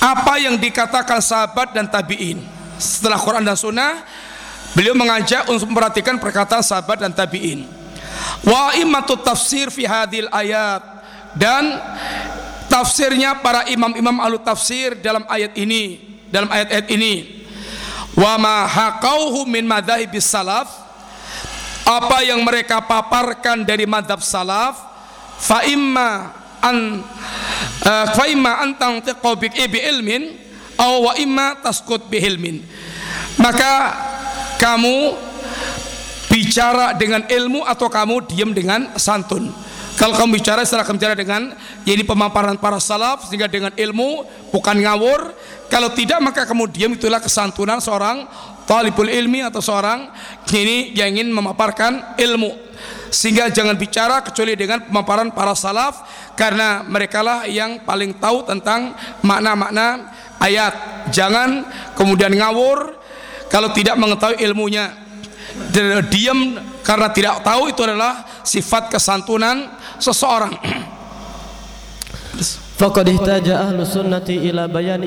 [SPEAKER 1] apa yang dikatakan sahabat dan tabi'in setelah Quran dan sunnah Beliau mengajak untuk memperhatikan perkataan sahabat dan tabi'in. Wa imatu tafsir fi hadil ayat dan tafsirnya para imam-imam ahlu tafsir dalam ayat ini, dalam ayat-ayat ini. Wa ma haqauhu min madzhabis salaf apa yang mereka paparkan dari madhab salaf fa imma an uh, fa imma an tantiqu bi ilmin aw wa imma taskut bi ilmin. Maka kamu bicara dengan ilmu atau kamu diam dengan santun. Kalau kamu bicara setelah kamu bicara dengan ya ini pemaparan para salaf sehingga dengan ilmu bukan ngawur. Kalau tidak maka kamu diam itulah kesantunan seorang talibul ilmi atau seorang ini yang ingin memaparkan ilmu. Sehingga jangan bicara kecuali dengan pemaparan para salaf karena mereka lah yang paling tahu tentang makna-makna ayat. Jangan kemudian ngawur kalau tidak mengetahui ilmunya. Diam karena tidak tahu itu adalah sifat kesantunan seseorang
[SPEAKER 2] فقد احتاج أهل السنة إلى بيان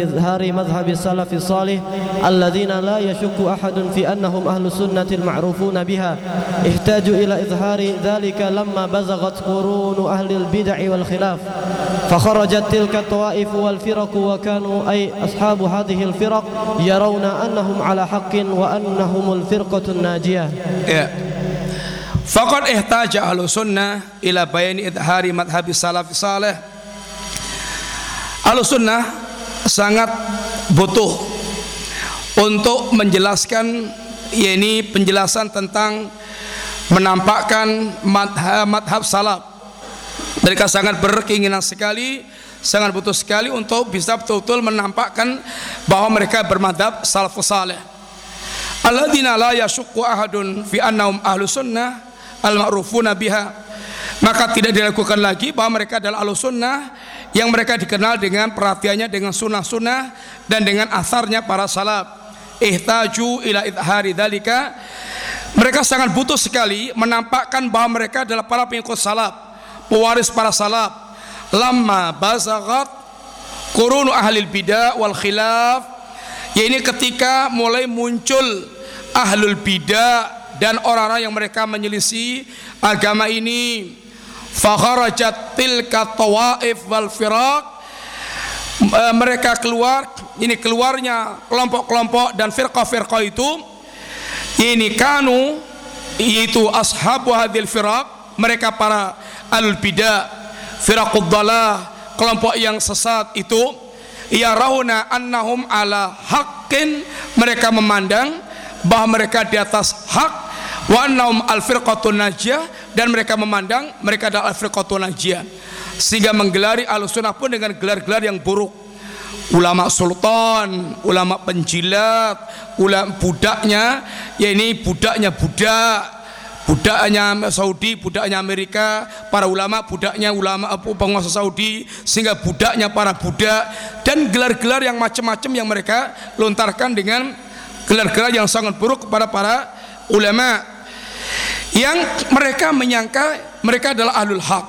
[SPEAKER 2] إظهار, مذهب السلف الصالح الذين لا يشك أحد في أنهم أهل السنة المعروفون بها. احتاجوا إلى إظهار ذلك لما بزغت قرون أهل البدع والخلاف. فخرجت تلك الطوائف والفرق وكانوا أي أصحاب هذه الفرق يرون أنهم على حق وأنهم الفرقة الناجية.
[SPEAKER 1] فقد احتاج أهل السنة إلى بيان إظهار مذهب السلف الصالح Sunnah sangat butuh untuk menjelaskan yakni penjelasan tentang menampakkan madhab, salaf. Mereka sangat berkeinginan sekali sangat butuh sekali untuk bisa betul-betul menampakkan bahwa mereka bermadhab salafus salih alladzina la yashukku ahadun fi annahum ahlu sunnah al-ma'rufuna biha. Maka tidak dilakukan lagi bahwa mereka adalah ahlu sunnah yang mereka dikenal dengan perhatiannya dengan sunnah-sunnah dan dengan asarnya para salaf. Ihtaju ila idhari dalika mereka sangat butuh sekali menampakkan bahwa mereka adalah para pengikut salaf pewaris para salaf. Lama bazagat kurunu ahlil bidah wal khilaf. Ya ini ketika mulai muncul ahlul bidah dan orang-orang yang mereka menyelisih agama ini fakharajat tilka tawaif wal firaq. E, mereka keluar ini keluarnya kelompok-kelompok dan firqah-firqah itu. Ini kanu yaitu ashabu hadil firaq mereka para al bidah firaqud dalah kelompok yang sesat itu. Ya rauna annahum ala haqqin mereka memandang bahwa mereka di atas hak wa annahum al firqatun najiyah dan mereka memandang mereka adalah al firqatun najiyah. Sehingga menggelari al-sunnah pun dengan gelar-gelar yang buruk. Ulama sultan ulama penjilat ulama budaknya ya ini budaknya budak budaknya Saudi, budaknya Amerika, para ulama, budaknya ulama penguasa Saudi, sehingga budaknya para budak dan gelar-gelar yang macam-macam yang mereka lontarkan dengan gelar-gelar yang sangat buruk kepada para ulama yang mereka menyangka mereka adalah ahlul haq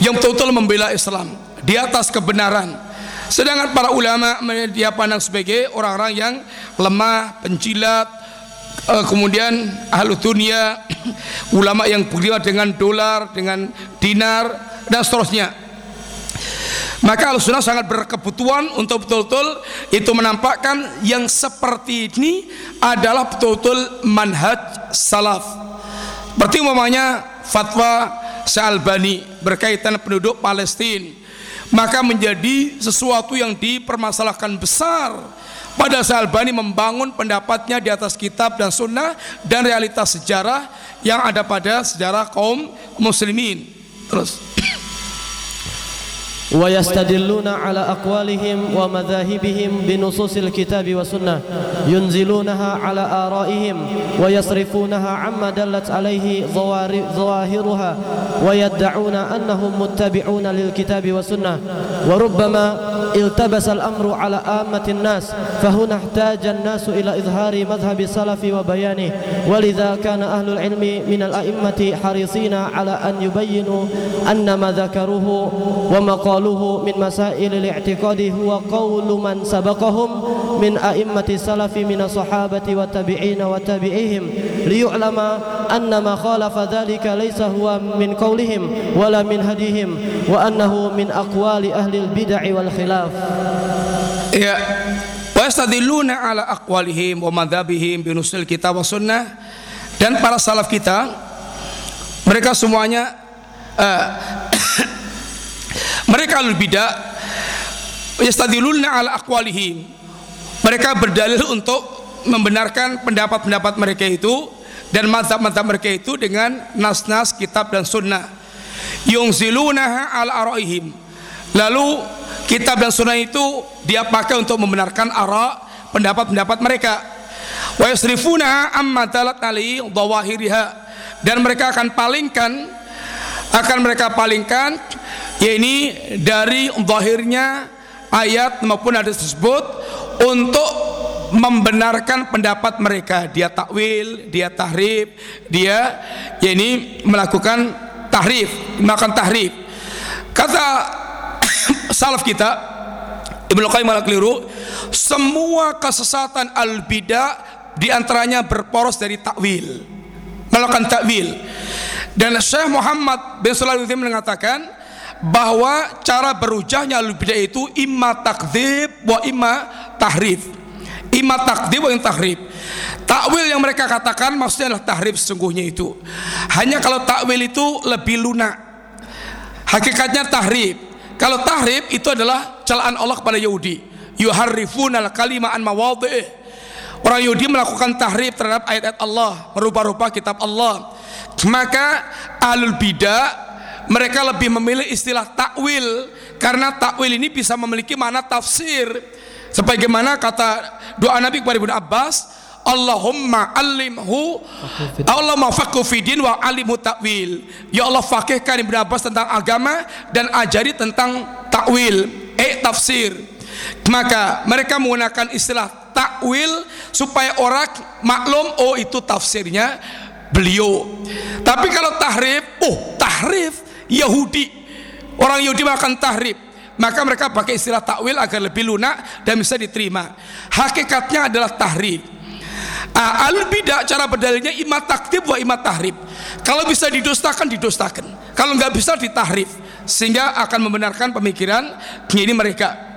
[SPEAKER 1] yang betul-betul membela Islam di atas kebenaran. Sedangkan para ulama dia pandang sebagai orang-orang yang lemah, pencilat, uh, kemudian ahlu dunia ulama yang beriman dengan dolar dengan dinar dan seterusnya. Maka al sunnah sangat berkebutuhan untuk betul-betul itu menampakkan yang seperti ini adalah betul-betul manhaj salaf seperti umpamanya fatwa Syalbani berkaitan penduduk Palestina maka menjadi sesuatu yang dipermasalahkan besar pada Albani membangun pendapatnya di atas kitab dan sunnah dan realitas sejarah yang ada pada sejarah kaum muslimin. Terus.
[SPEAKER 2] ويستدلون على أقوالهم ومذاهبهم بنصوص الكتاب والسنة ينزلونها على آرائهم ويصرفونها عما دلت عليه ظواهرها ويدعون أنهم متبعون للكتاب والسنة. وربما التبس الأمر على آمة الناس فهنا احتاج الناس إلى إظهار مذهب السلف وبيانه. ولذا كان أهل العلم من الأئمة حريصين على أن يبينوا أن ما ذكروه وما قالوا awwaluhu min masaili al-i'tiqadi huwa qawlu man sabaqahum min a'immati salafi min as-sahabati wa tabi'in wa tabi'ihim liyu'lama anna ma khalafa dhalika laysa huwa min qawlihim wala min hadihim wa annahu min aqwali ahli al-bid'ah wal khilaf.
[SPEAKER 1] Ya wastadilluna ala aqwalihim wa madhabihim binusul kita wa sunnah. Dan para salaf kita mereka semuanya eh, mereka alul bidah yastadiluna ala aqwalihim mereka berdalil untuk membenarkan pendapat-pendapat mereka itu dan mazhab-mazhab mereka itu dengan nas-nas kitab dan sunnah. Yungzilunaha ala araihim. Lalu kitab dan sunnah itu dia pakai untuk membenarkan ara pendapat-pendapat mereka. Wa yasrifunaha amma dalat ali dawahiriha dan mereka akan palingkan akan mereka palingkan ya ini dari zahirnya ayat maupun hadis tersebut untuk membenarkan pendapat mereka. Dia takwil dia tahrif dia ya ini melakukan tahrif melakukan tahrif. Kata salaf kita Ibnu Qayyim al-Keliru semua kesesatan al-bidah di antaranya berporos dari takwil melakukan takwil. Dan Syekh Muhammad bin Sulaiman mengatakan bahwa cara berujahnya bidah itu imma takdzib wa imma tahrif. Imma takdzib wa imma tahrif. Takwil yang mereka katakan maksudnya adalah tahrif sesungguhnya itu. Hanya kalau takwil itu lebih lunak. Hakikatnya tahrif. Kalau tahrif itu adalah celaan Allah kepada Yahudi. Yuharrifuna al-kalima an mawadhi'ih. Orang Yahudi melakukan tahrif terhadap ayat-ayat Allah, merubah-rubah kitab Allah. Maka alul bidah mereka lebih memilih istilah takwil karena takwil ini bisa memiliki makna tafsir. Sebagaimana kata doa Nabi kepada Ibnu Abbas Allahumma alimhu Allahumma fidin wa alimhu takwil. Ya Allah fakihkan Ibnu Abbas tentang agama dan ajari tentang takwil eh tafsir. Maka mereka menggunakan istilah takwil supaya orang maklum oh itu tafsirnya beliau. Tapi kalau tahrif oh tahrif Yahudi. Orang Yahudi makan tahrib. Maka mereka pakai istilah takwil agar lebih lunak dan bisa diterima. Hakikatnya adalah tahrib. Ah, al bidah cara berdalilnya imat taktib wa imat tahrib. Kalau bisa didustakan didustakan. Kalau nggak bisa ditahrif. Sehingga akan membenarkan pemikiran ini mereka.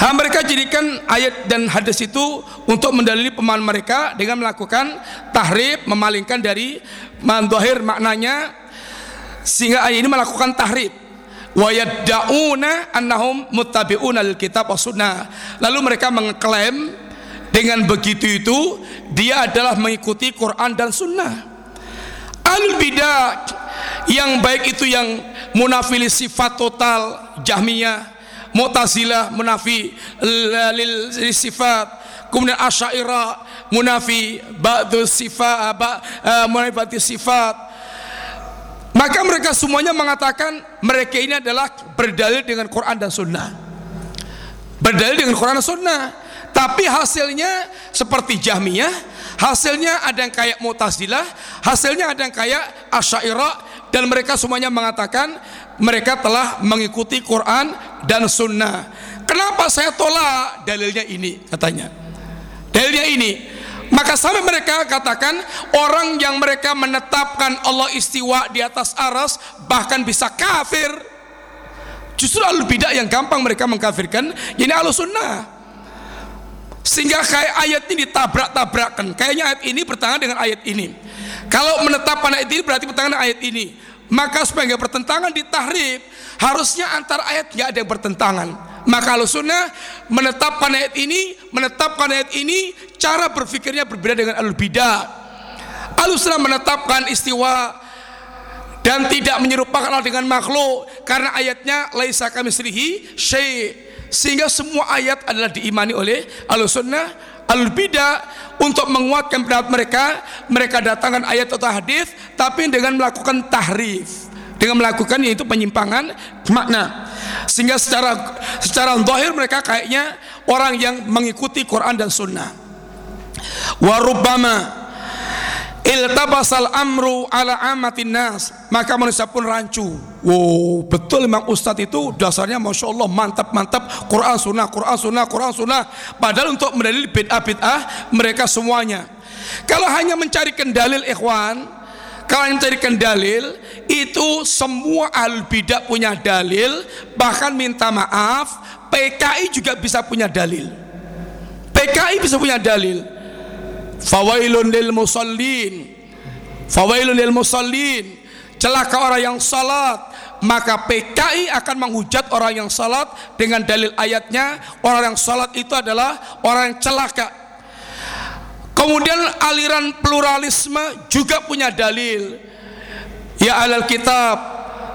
[SPEAKER 1] Ha, mereka jadikan ayat dan hadis itu untuk mendalili pemahaman mereka dengan melakukan tahrib, memalingkan dari mandohir maknanya sehingga ayat ini melakukan tahrib wa yad'una annahum muttabi'una lil kitab was sunnah. Lalu mereka mengklaim dengan begitu itu dia adalah mengikuti Quran dan sunnah. Al bidah yang baik itu yang munafili sifat total jahmiyah Mu'tazilah munafi lil sifat kemudian asyairah munafi ba'du sifat ba, uh, munafati sifat maka mereka semuanya mengatakan mereka ini adalah berdalil dengan Quran dan Sunnah. Berdalil dengan Quran dan Sunnah. Tapi hasilnya seperti Jahmiyah hasilnya ada yang kayak Mu'tazilah hasilnya ada yang kayak Asy'ariyah dan mereka semuanya mengatakan mereka telah mengikuti Quran dan Sunnah. Kenapa saya tolak dalilnya ini? Katanya. Dalilnya ini maka sampai mereka katakan orang yang mereka menetapkan Allah istiwa di atas aras bahkan bisa kafir. Justru alul bidah yang gampang mereka mengkafirkan ini alul sunnah. Sehingga kayak ayat ini ditabrak-tabrakan. Kayaknya ayat ini bertentangan dengan ayat ini. Kalau menetapkan ayat ini berarti bertentangan ayat ini. Maka supaya nggak bertentangan di tahrib, harusnya antara ayat nggak ada yang bertentangan. Maka kalau sunnah menetapkan ayat ini, menetapkan ayat ini, cara berpikirnya berbeda dengan alul bidah. Alul menetapkan istiwa dan tidak menyerupakan Allah dengan makhluk. Karena ayatnya laisa kami selihi syai. Sehingga semua ayat adalah diimani oleh alul sunnah alul bidah untuk menguatkan pendapat mereka. Mereka datangkan ayat atau hadis tapi dengan melakukan tahrif. Dengan melakukan yaitu penyimpangan makna sehingga secara secara zahir mereka kayaknya orang yang mengikuti Quran dan Sunnah. Warubama iltabasal amru ala amatin nas. Maka manusia pun rancu. Wow betul memang ustadz itu dasarnya masya Allah mantap mantap Quran sunnah Quran sunnah Quran sunnah. Padahal untuk mendalil bid'ah bid'ah mereka semuanya. Kalau hanya mencarikan dalil ikhwan kalau yang mencarikan dalil itu semua al bidah punya dalil, bahkan minta maaf, PKI juga bisa punya dalil. PKI bisa punya dalil. Fawailun lil musallin. Fawailun lil musallin. Celaka orang yang salat, maka PKI akan menghujat orang yang salat dengan dalil ayatnya orang yang salat itu adalah orang yang celaka Kemudian aliran pluralisme juga punya dalil. Ya alal kitab,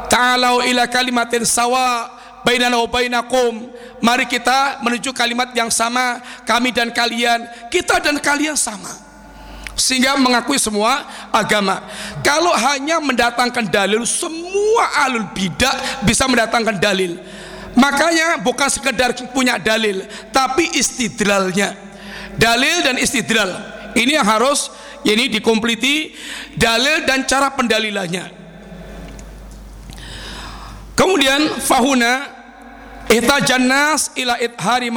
[SPEAKER 1] ta'alau ila kalimatin sawa bainana wa bainakum. Mari kita menuju kalimat yang sama, kami dan kalian, kita dan kalian sama. Sehingga mengakui semua agama. Kalau hanya mendatangkan dalil, semua alul bidah bisa mendatangkan dalil. Makanya bukan sekedar punya dalil, tapi istidlalnya. Dalil dan istidlal ini yang harus ini dikompliti dalil dan cara pendalilannya. Kemudian fahuna ihtajannas ila ithari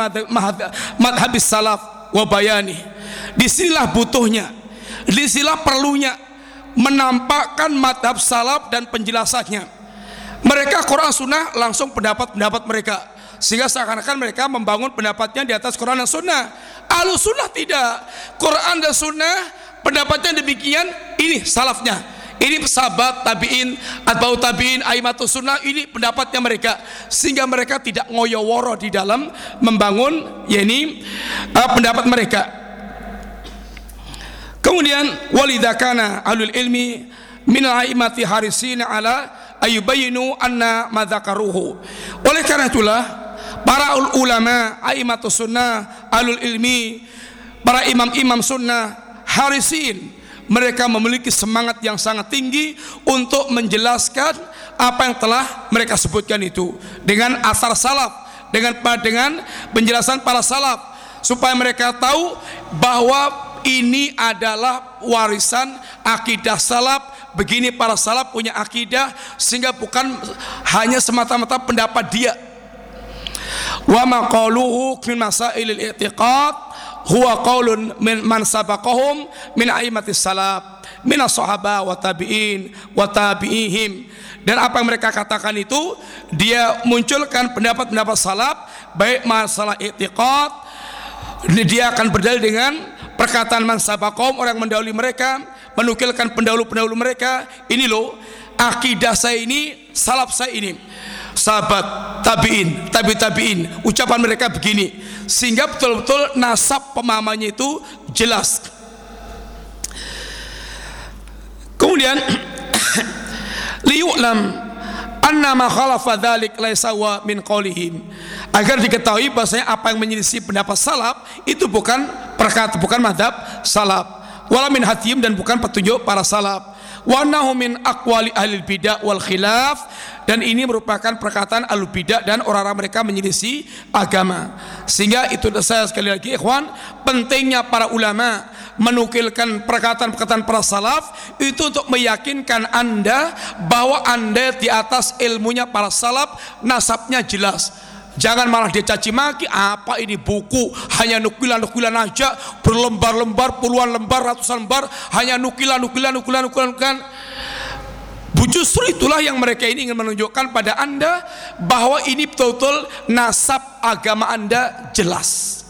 [SPEAKER 1] madhabis salaf wa bayani. Di sinilah butuhnya, di sinilah perlunya menampakkan madhab salaf dan penjelasannya. Mereka Quran Sunnah langsung pendapat-pendapat mereka sehingga seakan-akan mereka membangun pendapatnya di atas Quran dan Sunnah. Alu Sunnah tidak. Quran dan Sunnah pendapatnya demikian. Ini salafnya. Ini sahabat tabiin, atbau tabiin, aimatu sunnah ini pendapatnya mereka sehingga mereka tidak ngoyoworo di dalam membangun yakni uh, pendapat mereka. Kemudian walidakana alul ilmi min aimati harisina ala ayubayinu anna madzakaruhu. Oleh karena itulah para ulama, aimatus sunnah, alul ilmi, para imam-imam sunnah, harisin, mereka memiliki semangat yang sangat tinggi untuk menjelaskan apa yang telah mereka sebutkan itu. Dengan asar salaf, dengan dengan penjelasan para salaf. Supaya mereka tahu bahwa ini adalah warisan akidah salaf. Begini para salaf punya akidah sehingga bukan hanya semata-mata pendapat dia wa maqaluhu min masailil i'tiqad huwa qaulun min man sabaqahum min aimatis salaf min as-sahaba wa tabi'in wa tabi'ihim. Dan apa yang mereka katakan itu dia munculkan pendapat-pendapat salaf baik masalah i'tiqad dia akan berdalil dengan perkataan man sabaqahum orang yang mendahului mereka menukilkan pendahulu-pendahulu mereka. Ini loh akidah saya ini salaf saya ini sahabat, tabiin, tabi tabiin, ucapan mereka begini, sehingga betul-betul nasab pemahamannya itu jelas. Kemudian liyu'lam anna ma khalafa dzalik laisa min qaulihim agar diketahui bahasanya apa yang menyelisih pendapat salaf itu bukan perkata bukan madhab salaf. Wala min dan bukan petunjuk para salaf wa nahu min aqwali ahli bidah wal khilaf. Dan ini merupakan perkataan ahli bidah dan orang-orang mereka menyelisih agama. Sehingga itu saya sekali lagi ikhwan pentingnya para ulama menukilkan perkataan-perkataan para salaf itu untuk meyakinkan anda bahwa anda di atas ilmunya para salaf nasabnya jelas Jangan malah dia caci maki, apa ini buku hanya nukilan-nukilan aja, berlembar-lembar, puluhan lembar, ratusan lembar, hanya nukilan, nukilan, nukilan, nukilan, nukilan. Justru itulah yang mereka ini ingin menunjukkan pada anda bahwa ini betul-betul nasab agama anda jelas.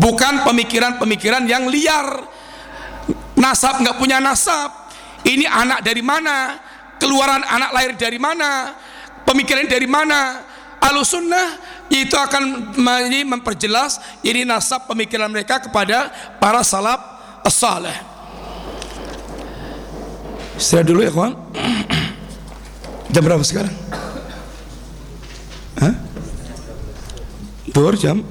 [SPEAKER 1] Bukan pemikiran-pemikiran yang liar. Nasab nggak punya nasab. Ini anak dari mana? Keluaran anak lahir dari mana? Pemikiran dari mana? Alusunnah itu akan memperjelas ini nasab pemikiran mereka kepada para salaf. Istirahat dulu ya kawan. Jam berapa sekarang? Hah? Duhur jam?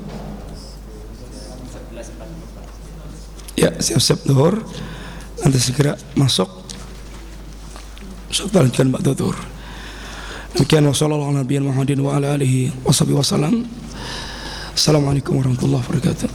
[SPEAKER 1] Ya siap-siap duhur Nanti segera masuk Masuk lanjutkan Mbak Duhur Demikian wassalamualaikum warahmatullahi wa ala alihi wasallam. Assalamualaikum warahmatullahi wabarakatuh.